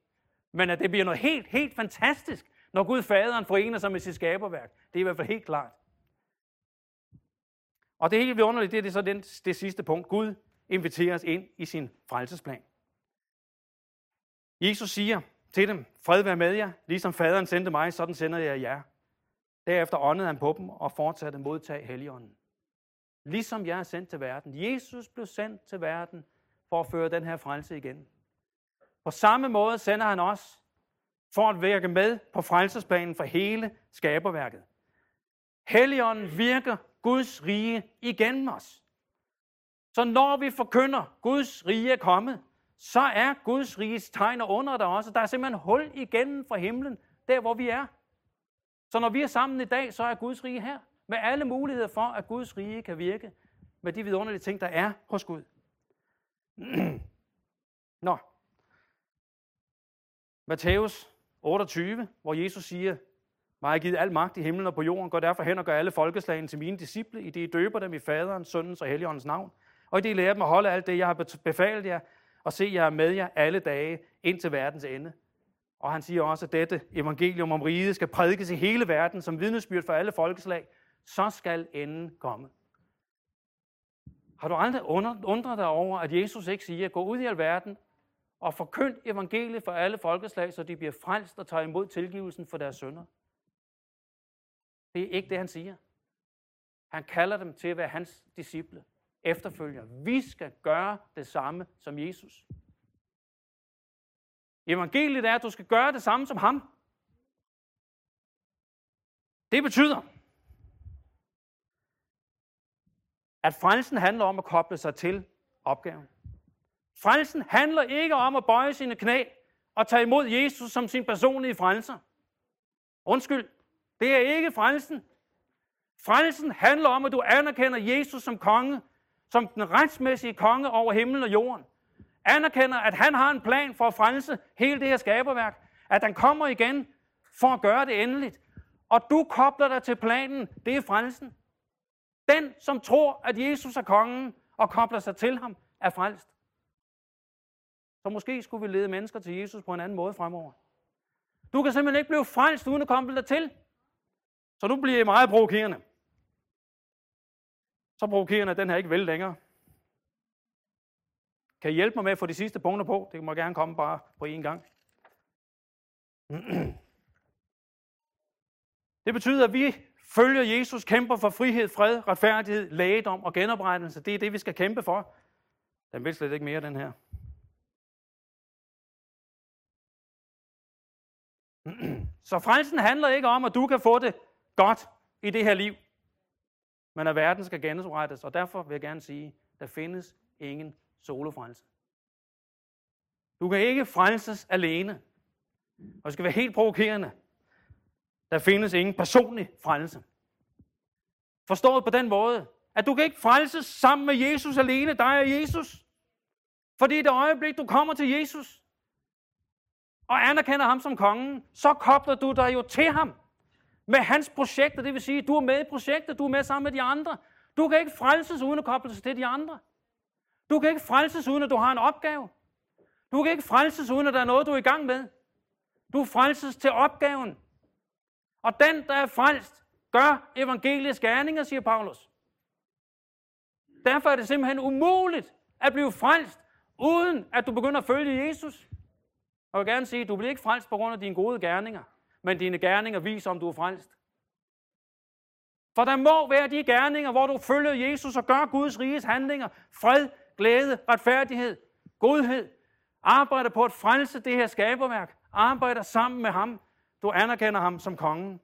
Men at det bliver noget helt, helt fantastisk, når Gud faderen forener sig med sit skaberværk. Det er i hvert fald helt klart. Og det helt vidunderlige, det er det så den, det sidste punkt. Gud inviterer os ind i sin frelsesplan. Jesus siger til dem, fred være med jer, ligesom faderen sendte mig, sådan sender jeg jer. Derefter åndede han på dem og fortsatte modtage heligånden. Ligesom jeg er sendt til verden. Jesus blev sendt til verden for at føre den her frelse igen. På samme måde sender han os for at virke med på frelsesplanen for hele skaberværket. Helligånden virker Guds rige igennem os. Så når vi forkynder, Guds rige er kommet, så er Guds riges tegn og under der også. Der er simpelthen hul igennem fra himlen, der hvor vi er. Så når vi er sammen i dag, så er Guds rige her. Med alle muligheder for, at Guds rige kan virke med de vidunderlige ting, der er hos Gud. Nå. Matthæus 28, hvor Jesus siger, mig har givet al magt i himlen og på jorden, går derfor hen og gør alle folkeslagene til mine disciple, i det I døber dem i faderens, søndens og helligåndens navn, og i det I lærer dem at holde alt det, jeg har befalet jer, og se, jeg er med jer alle dage ind til verdens ende. Og han siger også, at dette evangelium om riget skal prædikes i hele verden som vidnesbyrd for alle folkeslag. Så skal enden komme. Har du aldrig undret dig over, at Jesus ikke siger, gå ud i alverden og forkynd evangeliet for alle folkeslag, så de bliver frelst og tager imod tilgivelsen for deres sønder? Det er ikke det, han siger. Han kalder dem til at være hans disciple, efterfølger. Vi skal gøre det samme som Jesus. Evangeliet er, at du skal gøre det samme som ham. Det betyder, at frelsen handler om at koble sig til opgaven. Frelsen handler ikke om at bøje sine knæ og tage imod Jesus som sin personlige frelser. Undskyld, det er ikke frelsen. Frelsen handler om, at du anerkender Jesus som konge, som den retsmæssige konge over himlen og jorden. Anerkender, at han har en plan for at frelse hele det her skaberværk. At han kommer igen for at gøre det endeligt. Og du kobler dig til planen. Det er frelsen. Den, som tror, at Jesus er kongen og kobler sig til ham, er frelst. Så måske skulle vi lede mennesker til Jesus på en anden måde fremover. Du kan simpelthen ikke blive frelst, uden at koble dig til. Så nu bliver I meget provokerende. Så provokerende, den her ikke vel længere. Kan I hjælpe mig med at få de sidste punkter på? Det må gerne komme bare på én gang. Det betyder, at vi følger Jesus, kæmper for frihed, fred, retfærdighed, lægedom og genoprettelse. Det er det, vi skal kæmpe for. Den vil slet ikke mere, den her. Så frelsen handler ikke om, at du kan få det godt i det her liv, men at verden skal genoprettes. Og derfor vil jeg gerne sige, der findes ingen solofrelse. Du kan ikke frelses alene. Og det skal være helt provokerende. Der findes ingen personlig frelse. Forstået på den måde, at du kan ikke frelses sammen med Jesus alene, dig og Jesus. Fordi det øjeblik, du kommer til Jesus, og anerkender ham som kongen, så kobler du dig jo til ham med hans projekter. Det vil sige, du er med i projektet, du er med sammen med de andre. Du kan ikke frelses uden at koble sig til de andre. Du kan ikke frelses uden at du har en opgave. Du kan ikke frelses uden at der er noget, du er i gang med. Du frelses til opgaven. Og den, der er frelst, gør evangelisk gerninger, siger Paulus. Derfor er det simpelthen umuligt at blive frelst, uden at du begynder at følge Jesus. Og jeg vil gerne sige, at du bliver ikke frelst på grund af dine gode gerninger, men dine gerninger viser, om du er frelst. For der må være de gerninger, hvor du følger Jesus og gør Guds riges handlinger. Fred, glæde, retfærdighed, godhed. Arbejder på at frelse det her skaberværk. Arbejder sammen med ham. Du anerkender ham som kongen.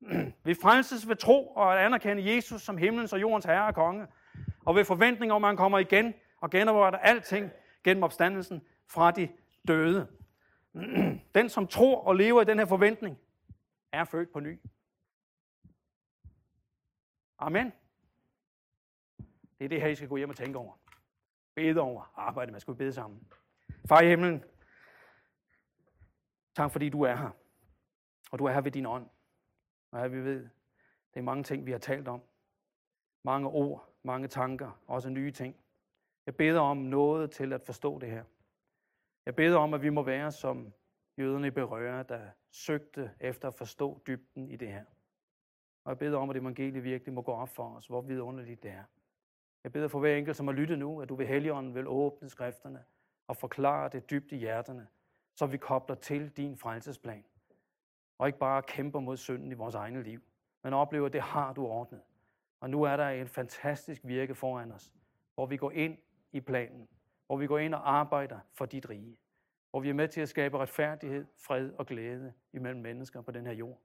Vi frelses ved tro og at anerkende Jesus som himlens og jordens herre og konge. Og ved forventning om, at han kommer igen og genopretter alting gennem opstandelsen fra de døde. Den, som tror og lever i den her forventning, er født på ny. Amen. Det er det her, I skal gå hjem og tænke over. Bede over. Arbejde med. Skal vi bede sammen. Far i himlen, tak fordi du er her. Og du er her ved din ånd. Og her vi ved, det er mange ting, vi har talt om. Mange ord, mange tanker, også nye ting. Jeg beder om noget til at forstå det her. Jeg beder om, at vi må være som jøderne i berøre, der søgte efter at forstå dybden i det her. Og jeg beder om, at evangeliet virkelig må gå op for os, hvor vidunderligt det er. Jeg beder for hver enkelt, som har lyttet nu, at du ved Helligånden vil åbne skrifterne og forklare det dybt i hjerterne, så vi kobler til din frelsesplan. Og ikke bare kæmper mod synden i vores egne liv, men oplever, at det har du ordnet. Og nu er der et fantastisk virke foran os, hvor vi går ind i planen, hvor vi går ind og arbejder for dit rige, hvor vi er med til at skabe retfærdighed, fred og glæde imellem mennesker på den her jord.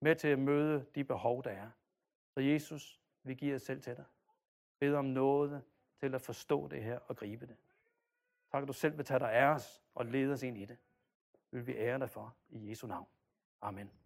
Med til at møde de behov, der er. Så Jesus, vi giver os selv til dig. Bed om noget til at forstå det her og gribe det. Tak, at du selv vil tage dig af os og lede os ind i det. Vil vi ære dig for i Jesu navn. Amen.